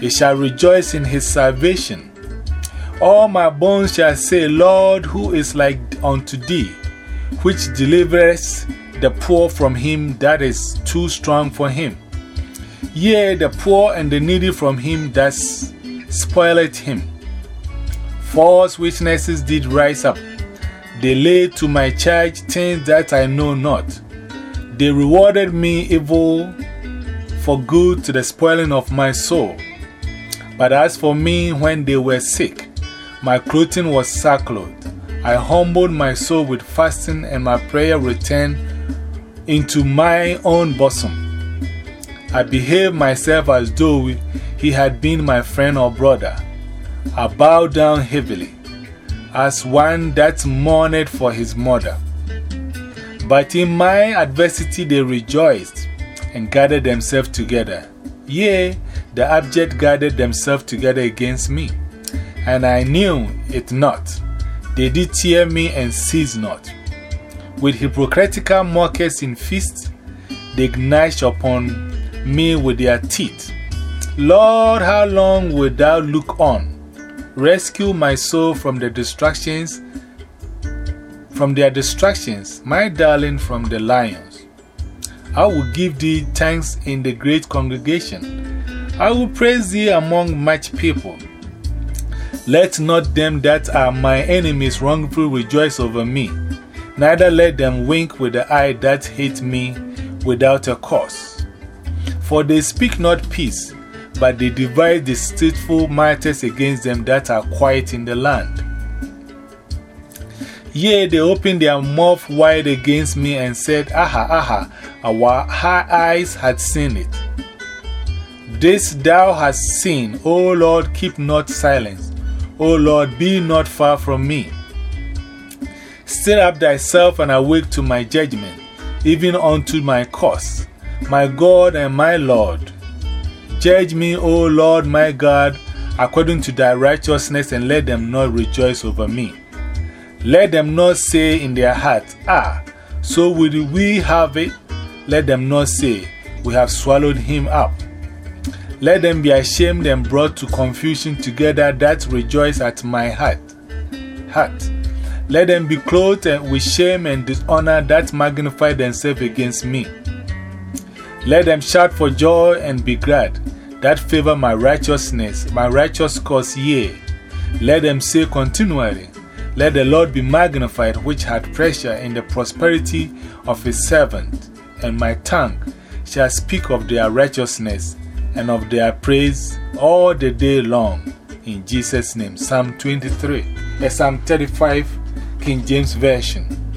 it shall rejoice in his salvation. All my bones shall say, Lord, who is like unto thee, which delivereth the poor from him that is too strong for him. Yea, the poor and the needy from him that spoileth him. False witnesses did rise up. They laid to my charge things that I know not. They rewarded me evil for good to the spoiling of my soul. But as for me, when they were sick, my clothing was sackcloth. I humbled my soul with fasting, and my prayer returned into my own bosom. I behaved myself as though he had been my friend or brother. I bowed down heavily, as one that mourned for his mother. But in my adversity they rejoiced and gathered themselves together. Yea, the abject gathered themselves together against me and I knew it not. They did tear me and cease not. With hypocritical mockers in feasts, they gnash upon me with their teeth. Lord, how long wilt thou look on? Rescue my soul from the distractions, from their distractions, my darling from the lions. I will give thee thanks in the great congregation. I will praise thee among much people. Let not them that are my enemies wrongfully rejoice over me, neither let them wink with the eye that hate me without a cause. For they speak not peace, but they devise deceitful matters against them that are quiet in the land. Yea, they opened their mouth wide against me and said, Aha, aha, our eyes had seen it. This thou hast seen, O Lord, keep not silence. O Lord, be not far from me. Stir up thyself and awake to my judgment, even unto my cause, my God and my Lord. Judge me, O Lord my God, according to thy righteousness, and let them not rejoice over me. Let them not say in their heart, Ah, so would we have it? Let them not say, We have swallowed him up. Let them be ashamed and brought to confusion together that rejoice at my heart. heart. Let them be clothed with shame and dishonor that magnify themselves against me. Let them shout for joy and be glad that favor my righteousness, my righteous cause, yea. Let them say continually, Let the Lord be magnified, which had pleasure in the prosperity of his servant, and my tongue shall speak of their righteousness and of their praise all the day long. In Jesus' name. Psalm 23, uh, Psalm 35, King James Version.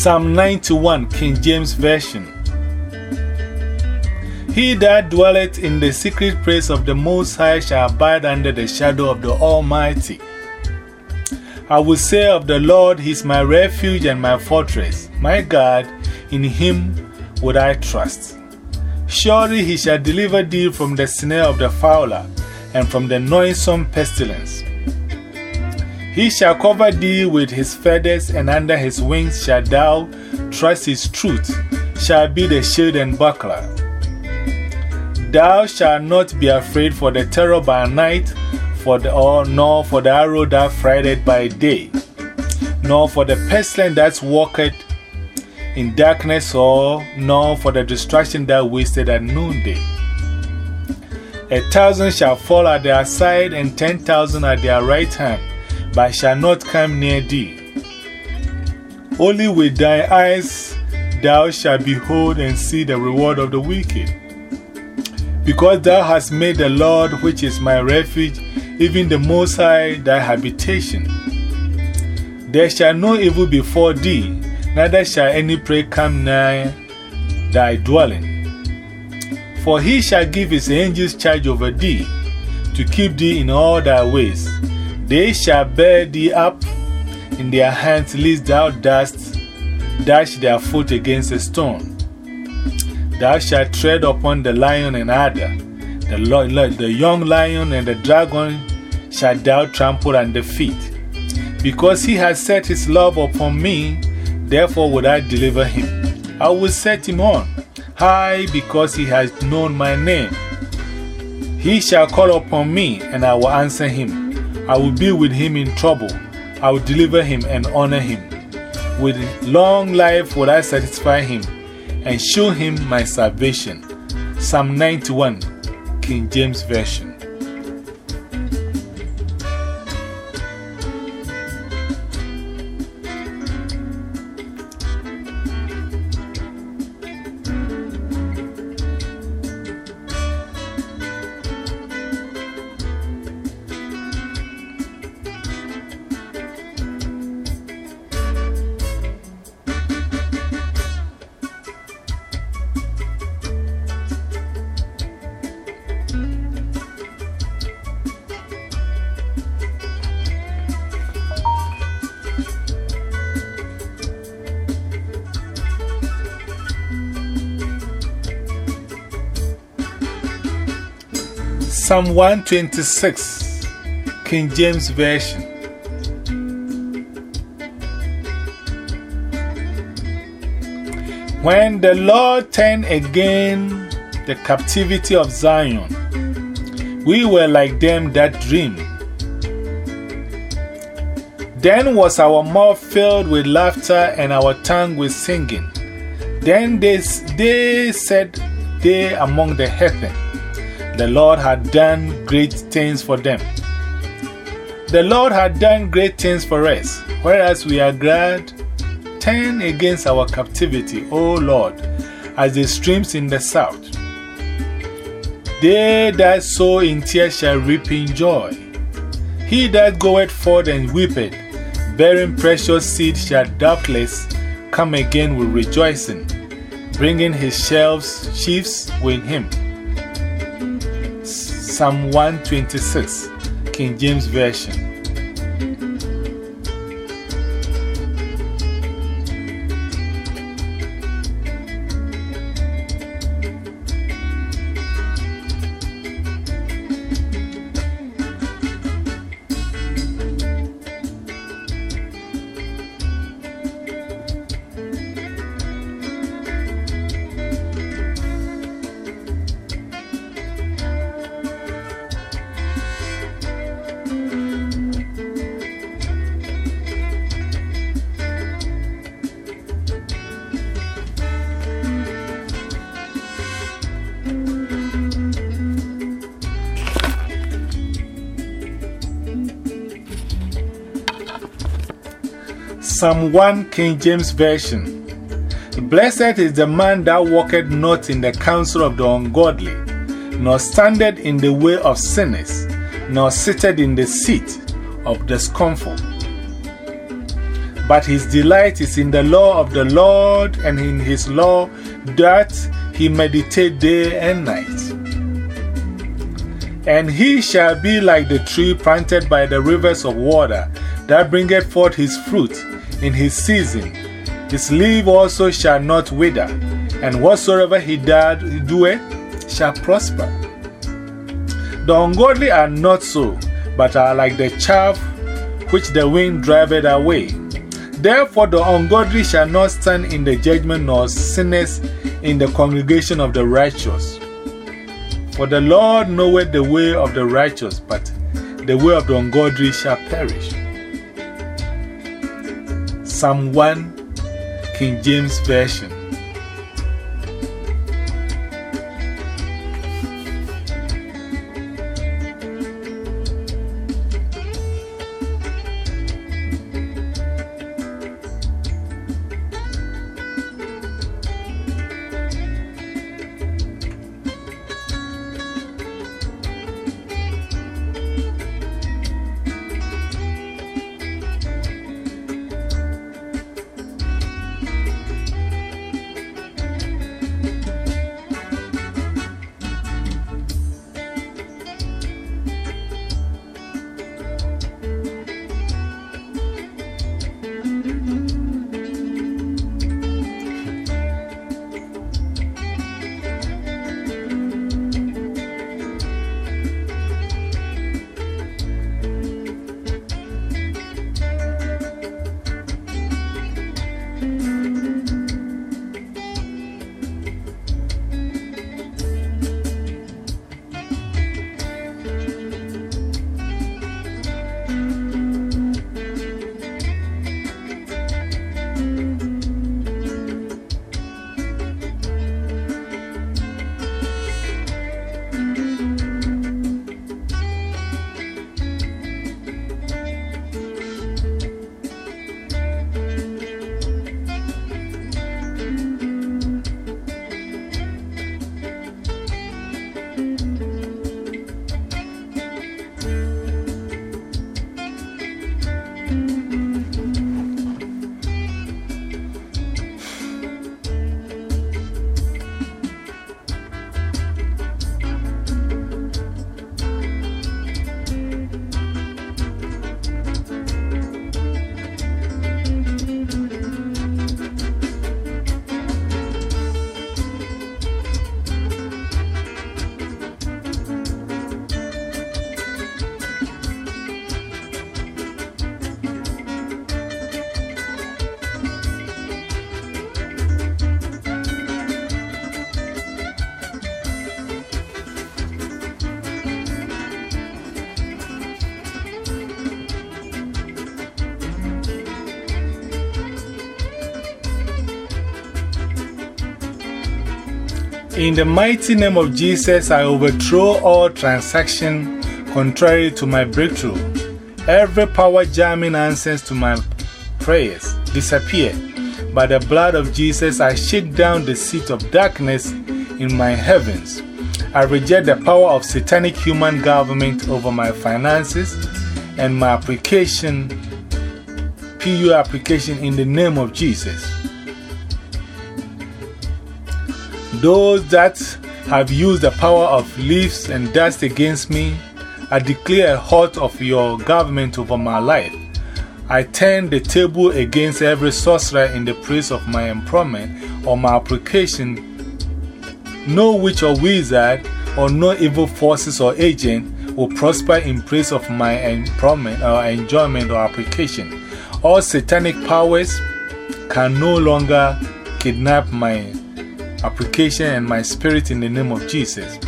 Psalm 91, King James Version. He that dwelleth in the secret place of the Most High shall abide under the shadow of the Almighty. I will say of the Lord, He is my refuge and my fortress. My God, in Him would I trust. Surely He shall deliver thee from the snare of the fowler and from the noisome pestilence. He shall cover thee with his feathers, and under his wings shalt thou trust his truth, shall be the shield and buckler. Thou shalt not be afraid for the terror by night, for the, or, nor for the arrow that frighted by day, nor for the pestilence that walketh in darkness, or nor for the destruction that wasted at noonday. A thousand shall fall at their side, and ten thousand at their right hand, but shall not come near thee. Only with thy eyes thou shalt behold and see the reward of the wicked. Because thou hast made the Lord, which is my refuge, even the Most High, thy habitation. There shall no evil befall thee, neither shall any prey come nigh thy dwelling. For he shall give his angels charge over thee, to keep thee in all thy ways. They shall bear thee up in their hands, lest thou dust dash their foot against a stone. Thou shalt tread upon the lion and adder, the, the young lion and the dragon shalt thou trample under feet. Because he has set his love upon me, therefore would I deliver him. I will set him on high because he has known my name. He shall call upon me, and I will answer him. I will be with him in trouble. I will deliver him and honor him. With long life will I satisfy him and show him my salvation. Psalm 91, King James Version. Psalm 126, King James Version. When the Lord turned again the captivity of Zion, we were like them that dream. Then was our mouth filled with laughter and our tongue with singing. Then they, they said, They among the heathen. The Lord had done great things for them. The Lord had done great things for us, whereas we are glad. Turn against our captivity, O Lord, as the streams in the south. They that sow in tears shall reap in joy. He that goeth forth and weepeth, bearing precious seed, shall doubtless come again with rejoicing, bringing his sheaves, sheaves with him. Psalm 126, King James Version. Psalm 1 King James Version. Blessed is the man that walketh not in the counsel of the ungodly, nor standeth in the way of sinners, nor sitteth in the seat of the scornful. But his delight is in the law of the Lord, and in his law that he meditate day and night. And he shall be like the tree planted by the rivers of water, that bringeth forth his fruit in his season. His leaf also shall not wither, and whatsoever he doeth shall prosper. The ungodly are not so, but are like the chaff which the wind driveth away. Therefore, the ungodly shall not stand in the judgment, nor sinners in the congregation of the righteous. For the Lord knoweth the way of the righteous, but the way of the ungodly shall perish. Psalm 1, King James Version. In the mighty name of Jesus, I overthrow all transaction contrary to my breakthrough. Every power jamming answers to my prayers disappear. By the blood of Jesus, I shake down the seat of darkness in my heavens. I reject the power of satanic human government over my finances and my application, PU application in the name of Jesus. Those that have used the power of leaves and dust against me, I declare a halt of your government over my life. I turn the table against every sorcerer in the place of my employment or my application. No witch or wizard or no evil forces or agent will prosper in place of my employment or enjoyment or application. All satanic powers can no longer kidnap my application and my spirit in the name of Jesus.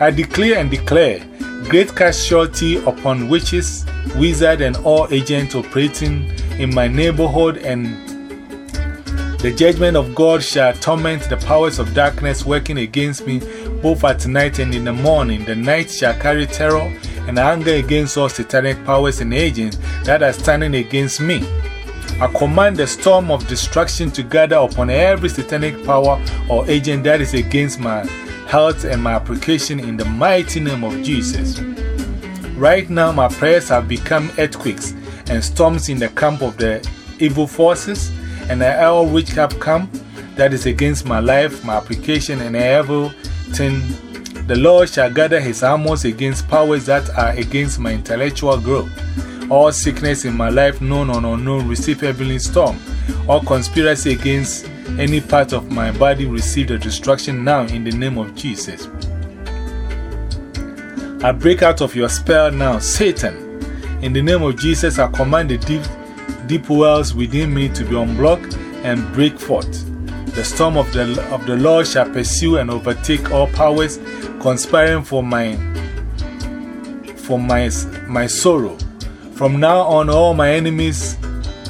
I declare and declare great casualty upon witches, wizards, and all agents operating in my neighborhood, and the judgment of God shall torment the powers of darkness working against me both at night and in the morning. The night shall carry terror and anger against all satanic powers and agents that are standing against me. I command the storm of destruction to gather upon every satanic power or agent that is against my health and my application in the mighty name of Jesus. Right now, my prayers have become earthquakes and storms in the camp of the evil forces and I all which have come that is against my life, my application, and everything. The Lord shall gather his armors against powers that are against my intellectual growth. All sickness in my life, known or unknown, receive heavenly storm. All conspiracy against any part of my body, receive the destruction now in the name of Jesus. I break out of your spell now, Satan. In the name of Jesus, I command the deep, deep wells within me to be unblocked and break forth. The storm of the, of the Lord shall pursue and overtake all powers conspiring for my, for my, my sorrow. From now on, all my enemies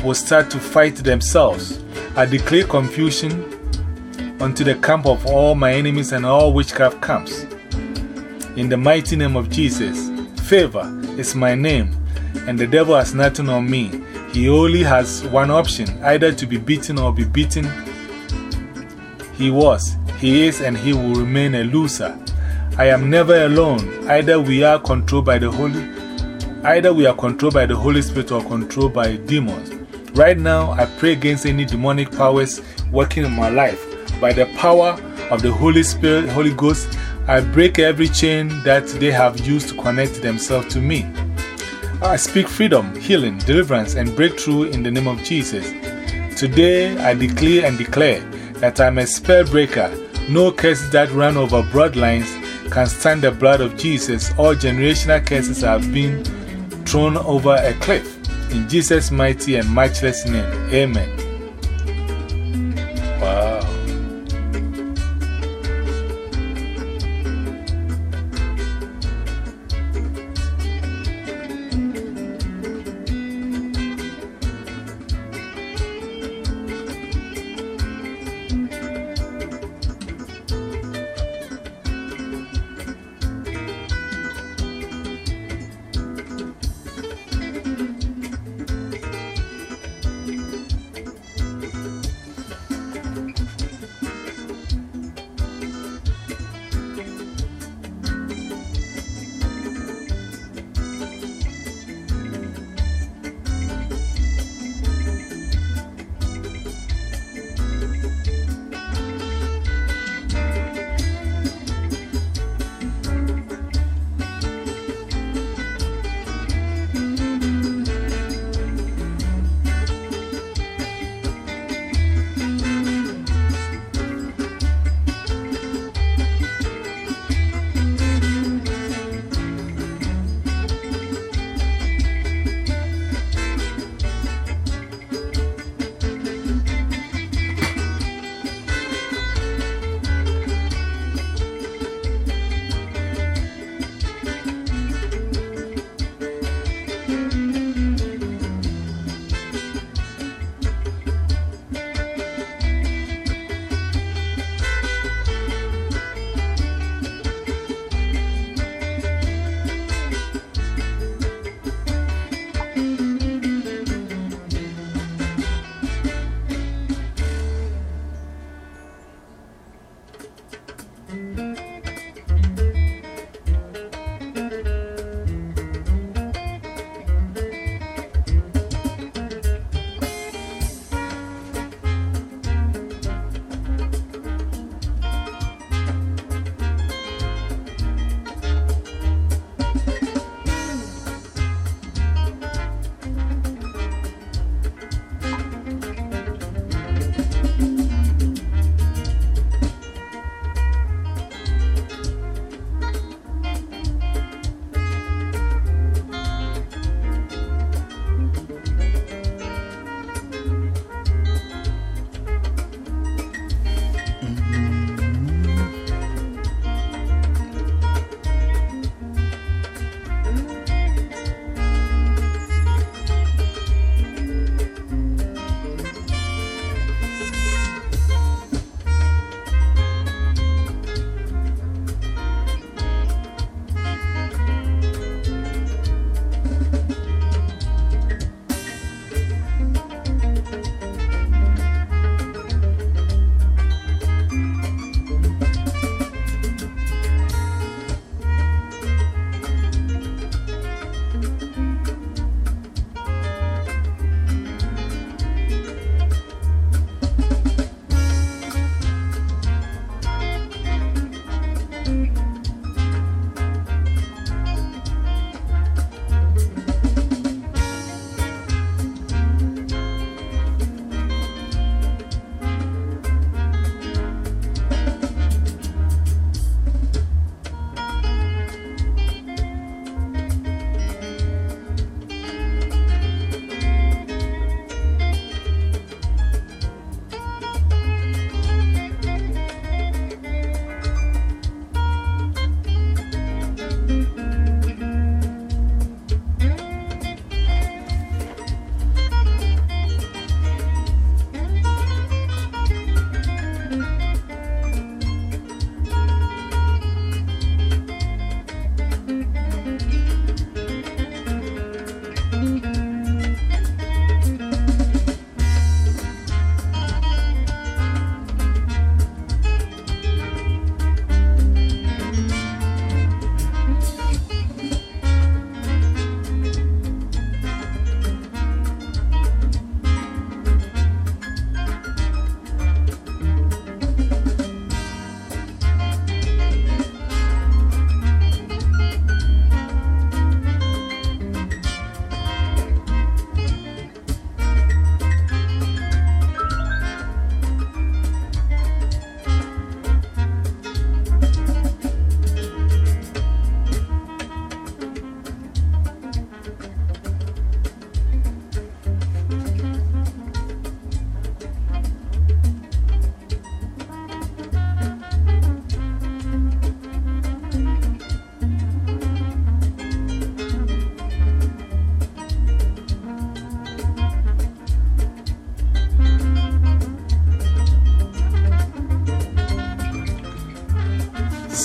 will start to fight themselves. I declare confusion unto the camp of all my enemies and all witchcraft camps. In the mighty name of Jesus, favor is my name, and the devil has nothing on me. He only has one option either to be beaten or be beaten he was, he is, and he will remain a loser. I am never alone. Either we are controlled by the Holy, either we are controlled by the Holy Spirit or controlled by demons. Right now, I pray against any demonic powers working in my life. By the power of the Holy Spirit, Holy Ghost, I break every chain that they have used to connect themselves to me. I speak freedom, healing, deliverance, and breakthrough in the name of Jesus. Today, I declare and declare that I'm a spell breaker. No curses that run over bloodlines can stand the blood of Jesus. All generational curses have been thrown over a cliff. In Jesus' mighty and matchless name, Amen.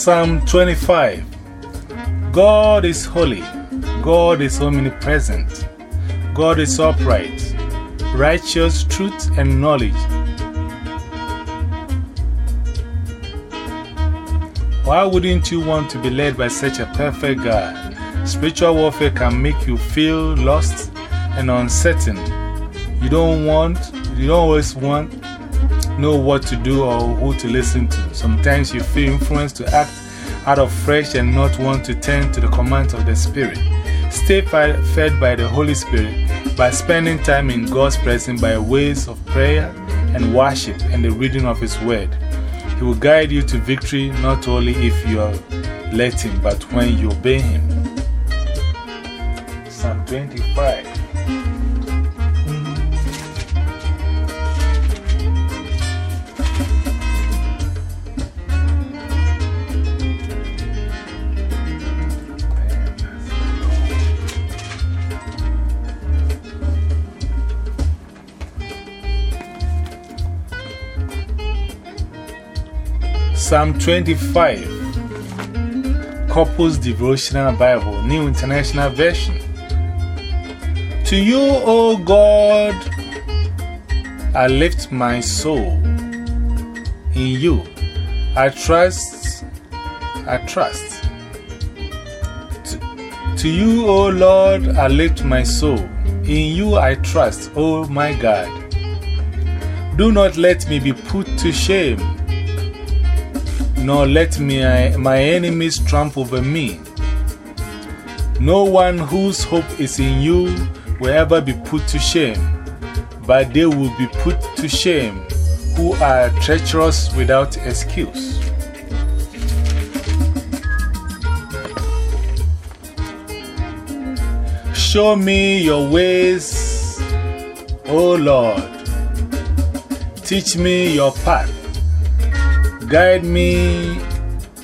Psalm 25 God is holy, God is omnipresent, God is upright, righteous, truth, and knowledge. Why wouldn't you want to be led by such a perfect God? Spiritual warfare can make you feel lost and uncertain. You don't want, you don't always want, know what to do or who to listen to. Sometimes you feel influenced to act out of fresh and not want to turn to the commands of the Spirit. Stay fed by the Holy Spirit by spending time in God's presence by ways of prayer and worship and the reading of His Word. He will guide you to victory not only if you are Him, but when you obey Him. Psalm 25. Psalm 25, Couples Devotional Bible, New International Version. To you, O God, I lift my soul. In you, I trust, I trust. To, to you, O Lord, I lift my soul. In you I trust, O my God. Do not let me be put to shame nor let me, uh, my enemies trump over me. No one whose hope is in you will ever be put to shame, but they will be put to shame who are treacherous without excuse. Show me your ways, O Lord. Teach me your path. Guide me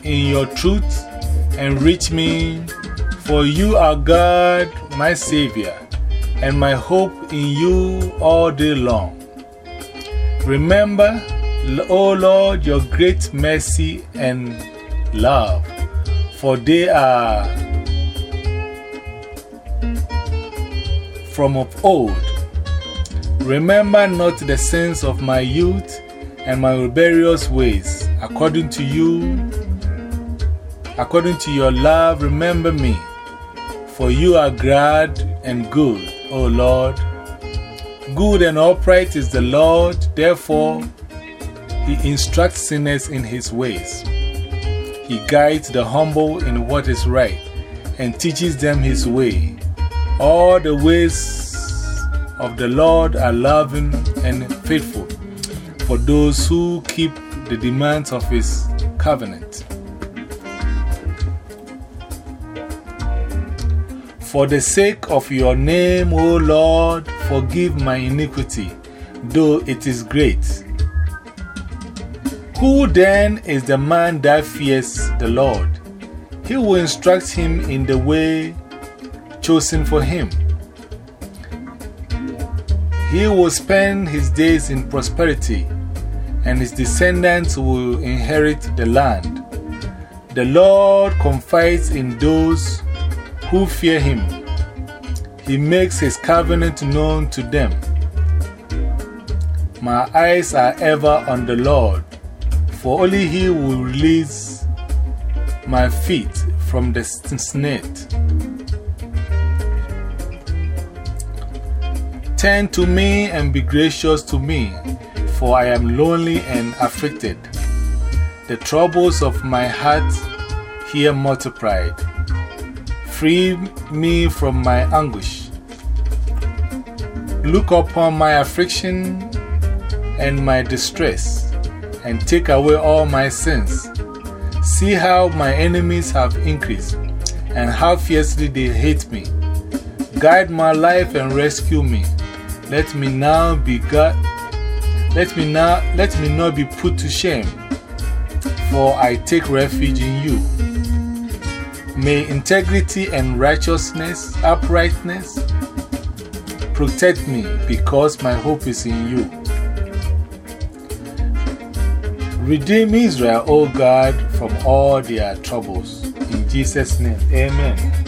in your truth and reach me, for you are God, my Savior, and my hope in you all day long. Remember, O Lord, your great mercy and love, for they are from of old. Remember not the sins of my youth and my rebellious ways. According to you, according to your love, remember me. For you are glad and good, O Lord. Good and upright is the Lord, therefore, He instructs sinners in His ways. He guides the humble in what is right and teaches them His way. All the ways of the Lord are loving and faithful for those who keep the demands of His covenant. For the sake of your name, O Lord, forgive my iniquity, though it is great. Who then is the man that fears the Lord? He will instruct him in the way chosen for him. He will spend his days in prosperity and his descendants will inherit the land. The Lord confides in those who fear him. He makes his covenant known to them. My eyes are ever on the Lord, for only he will release my feet from the snare. Turn to me and be gracious to me for I am lonely and afflicted. The troubles of my heart here multiplied. Free me from my anguish. Look upon my affliction and my distress, and take away all my sins. See how my enemies have increased, and how fiercely they hate me. Guide my life and rescue me. Let me now be God let me, not, let me not be put to shame, for I take refuge in you. May integrity and righteousness, uprightness, protect me because my hope is in you. Redeem Israel, O God, from all their troubles. In Jesus' name, amen.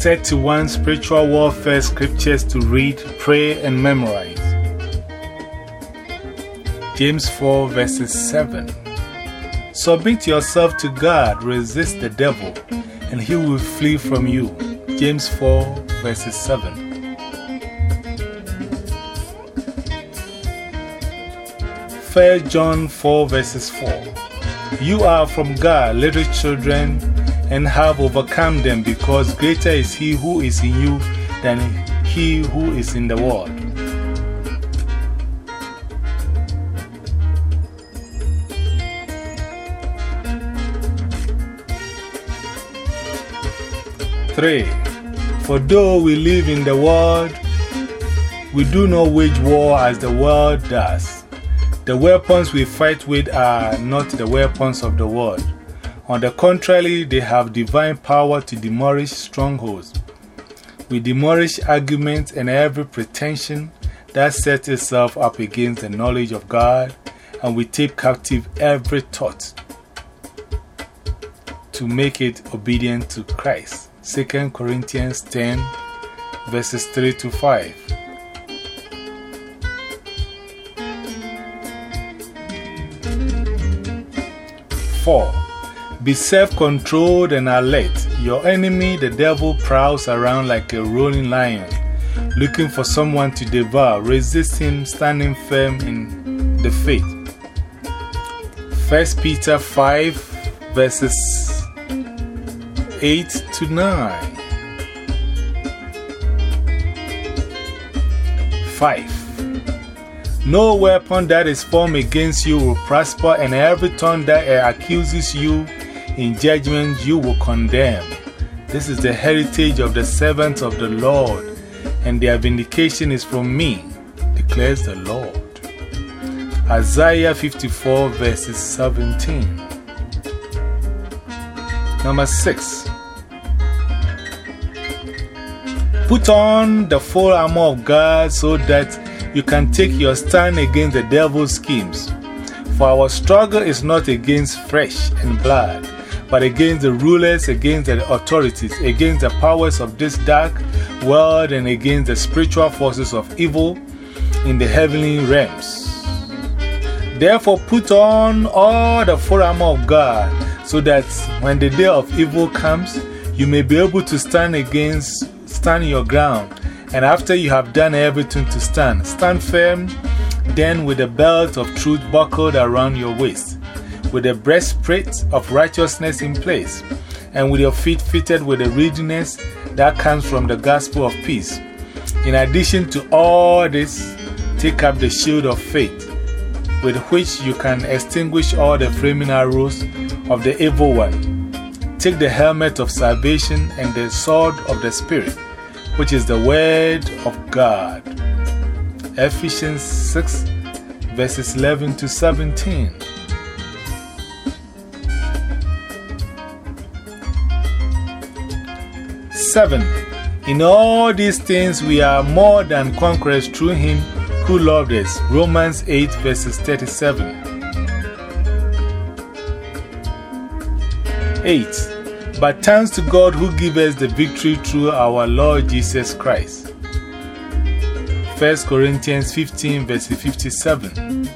Thirty-one spiritual warfare scriptures to read, pray, and memorize. James 4 verses 7. Submit yourself to God, resist the devil, and he will flee from you. James 4 verses 7. 1 John 4 verses 4. You are from God, little children, and have overcome them, because greater is he who is in you than he who is in the world. Three, for though we live in the world, we do not wage war as the world does. The weapons we fight with are not the weapons of the world. On the contrary, they have divine power to demolish strongholds. We demolish arguments and every pretension that sets itself up against the knowledge of God, and we take captive every thought to make it obedient to Christ. 2 Corinthians 10, verses 3 to 5. Four, be self controlled and alert. Your enemy, the devil, prowls around like a roaring lion, looking for someone to devour. Resist him, standing firm in the faith. 1 Peter 5, verses 8 to 9. 5. No weapon that is formed against you will prosper, and every tongue that accuses you in judgment you will condemn. This is the heritage of the servants of the Lord, and their vindication is from me, declares the Lord. Isaiah 54, verses 17. Number 6. Put on the full armor of God so that you can take your stand against the devil's schemes. For our struggle is not against flesh and blood, but against the rulers, against the authorities, against the powers of this dark world, and against the spiritual forces of evil in the heavenly realms. Therefore, put on all the full armor of God, so that when the day of evil comes, you may be able to stand against stand your ground, and after you have done everything to stand, stand firm, then with the belt of truth buckled around your waist, with the breastplate of righteousness in place, and with your feet fitted with the readiness that comes from the gospel of peace. In addition to all this, take up the shield of faith, with which you can extinguish all the flaming arrows of the evil one. Take the helmet of salvation and the sword of the Spirit which is the Word of God. Ephesians 6, verses 11 to 17. Seven. In all these things we are more than conquerors through Him who loved us. Romans 8, verses 37. 8. But thanks to God who gives us the victory through our Lord Jesus Christ. 1 Corinthians 15, verse 57.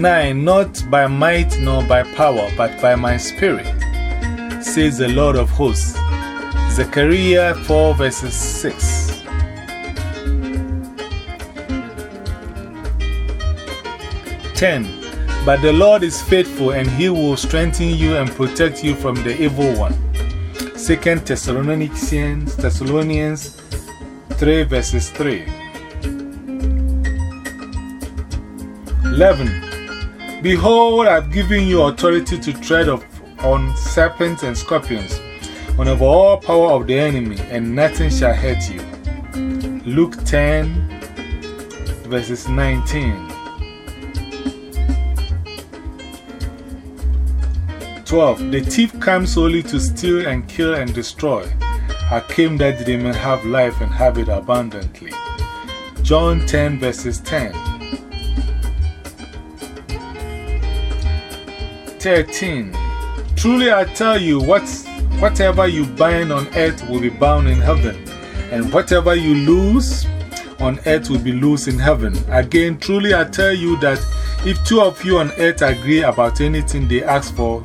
9. Not by might nor by power, but by my spirit, says the Lord of hosts. Zechariah 4, verses 6. Ten. But the Lord is faithful and he will strengthen you and protect you from the evil one. Second Thessalonians, Thessalonians 3 verses 3. 11. Behold, I've given you authority to tread of, on serpents and scorpions, on over all power of the enemy, and nothing shall hurt you. Luke 10 verses 19. 12. The thief comes only to steal and kill and destroy. I came that they may have life and have it abundantly. John 10, verses 10. 13. Truly I tell you, what, whatever you bind on earth will be bound in heaven, and whatever you lose on earth will be loose in heaven. Again, truly I tell you that if two of you on earth agree about anything they ask for,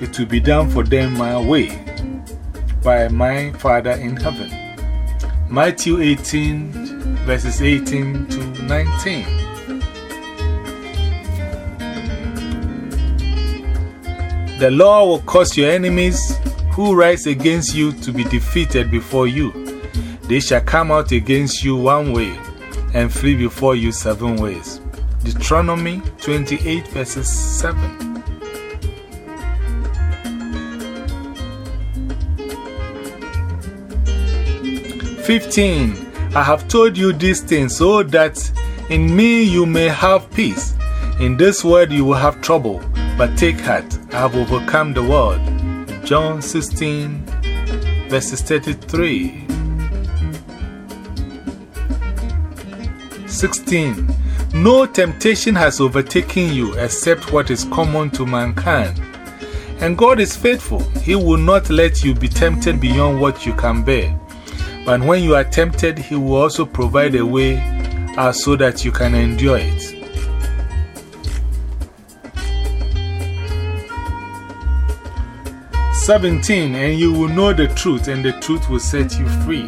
it will be done for them my way by my Father in heaven. Matthew 18, verses 18 to 19. The Lord will cause your enemies who rise against you to be defeated before you. They shall come out against you one way and flee before you seven ways. Deuteronomy 28 verses 7. Fifteen. I have told you these things so that in me you may have peace. In this world you will have trouble, but take heart, have overcome the world. John 16, verses 33. 16. No temptation has overtaken you except what is common to mankind. And God is faithful. He will not let you be tempted beyond what you can bear. But when you are tempted, He will also provide a way out so that you can endure it. Seventeen, and you will know the truth, and the truth will set you free.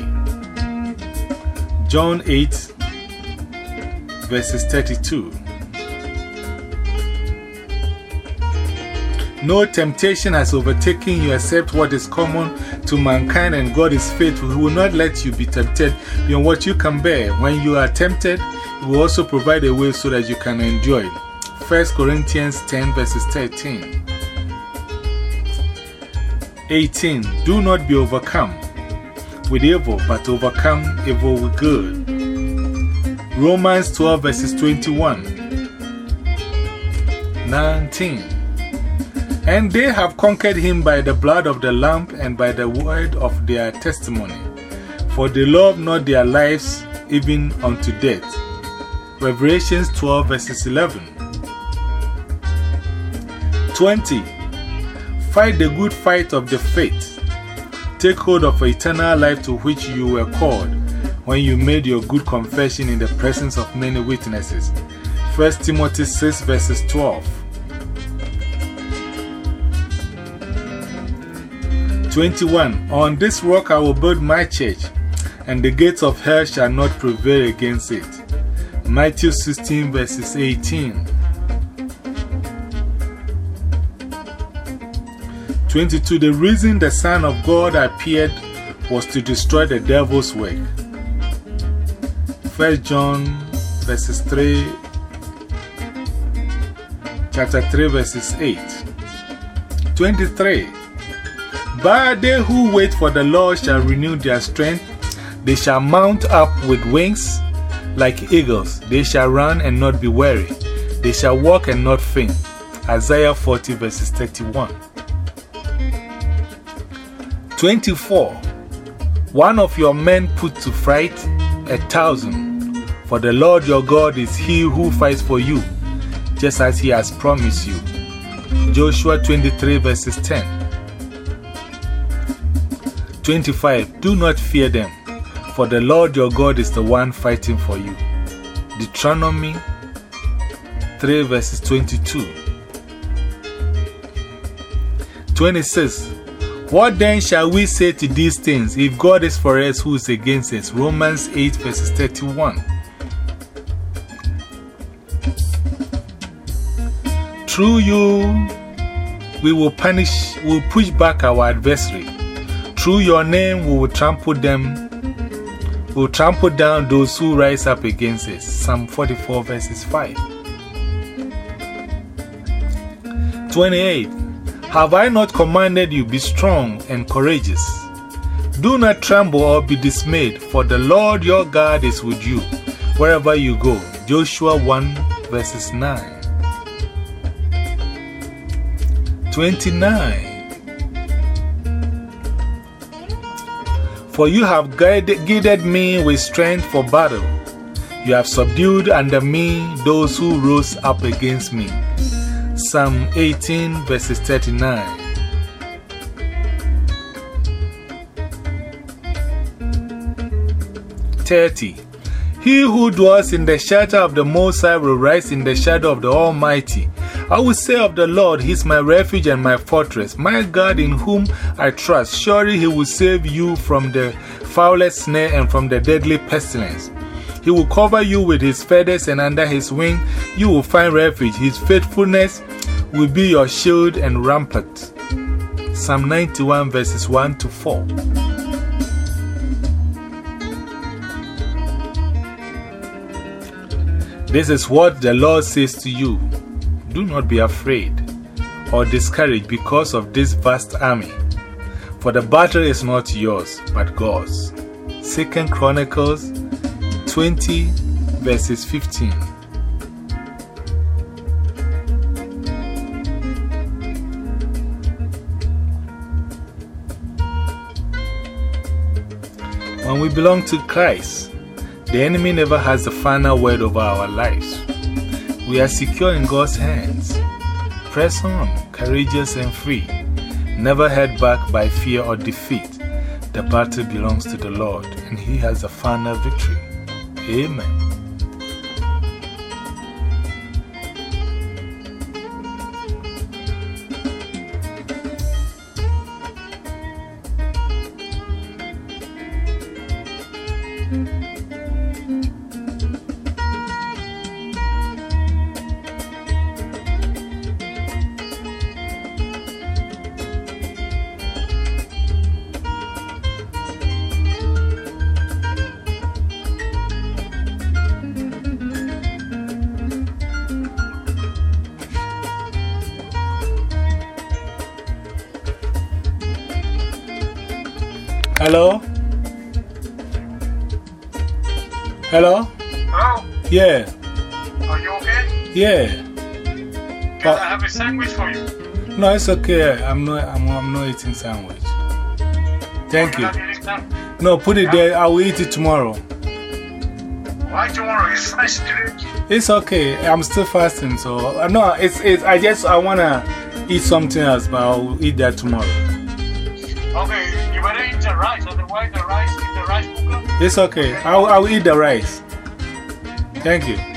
John 8, verses 32. No temptation has overtaken you except what is common to mankind, and God is faithful. He will not let you be tempted beyond what you can bear. When you are tempted, He will also provide a way so that you can enjoy it. 1 Corinthians 10, verses 13. 18. Do not be overcome with evil, but overcome evil with good. Romans 12, verses 21. 19. And they have conquered him by the blood of the Lamb and by the word of their testimony. For they love not their lives even unto death. Revelations 12, verses 11. 20. Fight the good fight of the faith. Take hold of eternal life to which you were called when you made your good confession in the presence of many witnesses. 1 Timothy 6, verses 12. 21 On this rock I will build my church, and the gates of hell shall not prevail against it. Matthew 16, verses 18. 22 The reason the Son of God appeared was to destroy the devil's work. 1 John verses 3, chapter 3, verses 8. 23 but they who wait for the Lord shall renew their strength. They shall mount up with wings like eagles. They shall run and not be weary. They shall walk and not faint. Isaiah 40, verses 31. 24. One of your men put to fright a thousand. For the Lord your God is he who fights for you, just as he has promised you. Joshua 23, verses 10. 25 Do not fear them, for the Lord your God is the one fighting for you. Deuteronomy 3 verses 22. 26 What then shall we say to these things? If God is for us, who is against us? Romans 8 verses 31. Through you, we will punish, we will push back our adversary through your name, we will trample them, we will trample down those who rise up against us. Psalm 44, verses 5. 28. Have I not commanded you, be strong and courageous? Do not tremble or be dismayed, for the Lord your God is with you wherever you go. Joshua 1, verses 9. 29. For you have guided me with strength for battle. You have subdued under me those who rose up against me. Psalm 18, verses 39. Thirty. He who dwells in the shelter of the Most High will rise in the shadow of the Almighty. I will say of the Lord, He is my refuge and my fortress, my God in whom I trust. Surely He will save you from the foulest snare and from the deadly pestilence. He will cover you with His feathers, and under His wing you will find refuge. His faithfulness will be your shield and rampart. Psalm 91, verses 1 to 4. This is what the Lord says to you Do not be afraid or discouraged because of this vast army, for the battle is not yours, but God's. Second Chronicles 20, verses 15. When we belong to Christ, the enemy never has the final word over our lives. We are secure in God's hands. Press on, courageous and free. Never held back by fear or defeat. The battle belongs to the Lord, and He has the final victory. Amen. No, it's okay. I'm not, I'm, I'm not eating sandwich. Thank you. Not eating time. No, put it there. I will eat it tomorrow. Why tomorrow? It's nice today. It's okay. I'm still fasting, so uh, no, it's, it's, I just, I want to eat something else, but I'll eat that tomorrow. Okay, you better eat the rice, otherwise the rice the rice cooker. It's okay. I'll, I'll eat the rice. Thank you.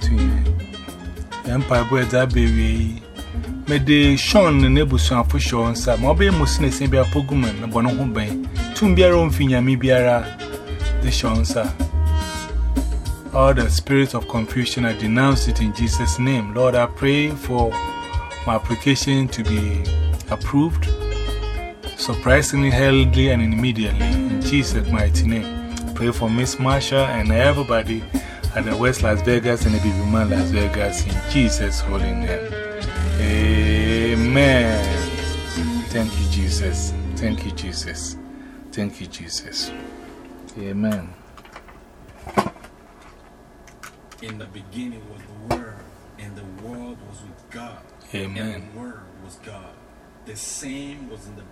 To you. All the spirit of confusion, I denounce it in Jesus' name. Lord, I pray for my application to be approved, surprisingly, hurriedly, and immediately. In Jesus' mighty name. Pray for Miss Marsha and everybody at the West Las Vegas and the Baby Man Las Vegas in Jesus' holy name. Amen. Thank you, Jesus. Thank you, Jesus. Thank you, Jesus. Amen. In the beginning was the Word, and the world was with God. And the Word was God. The same was in the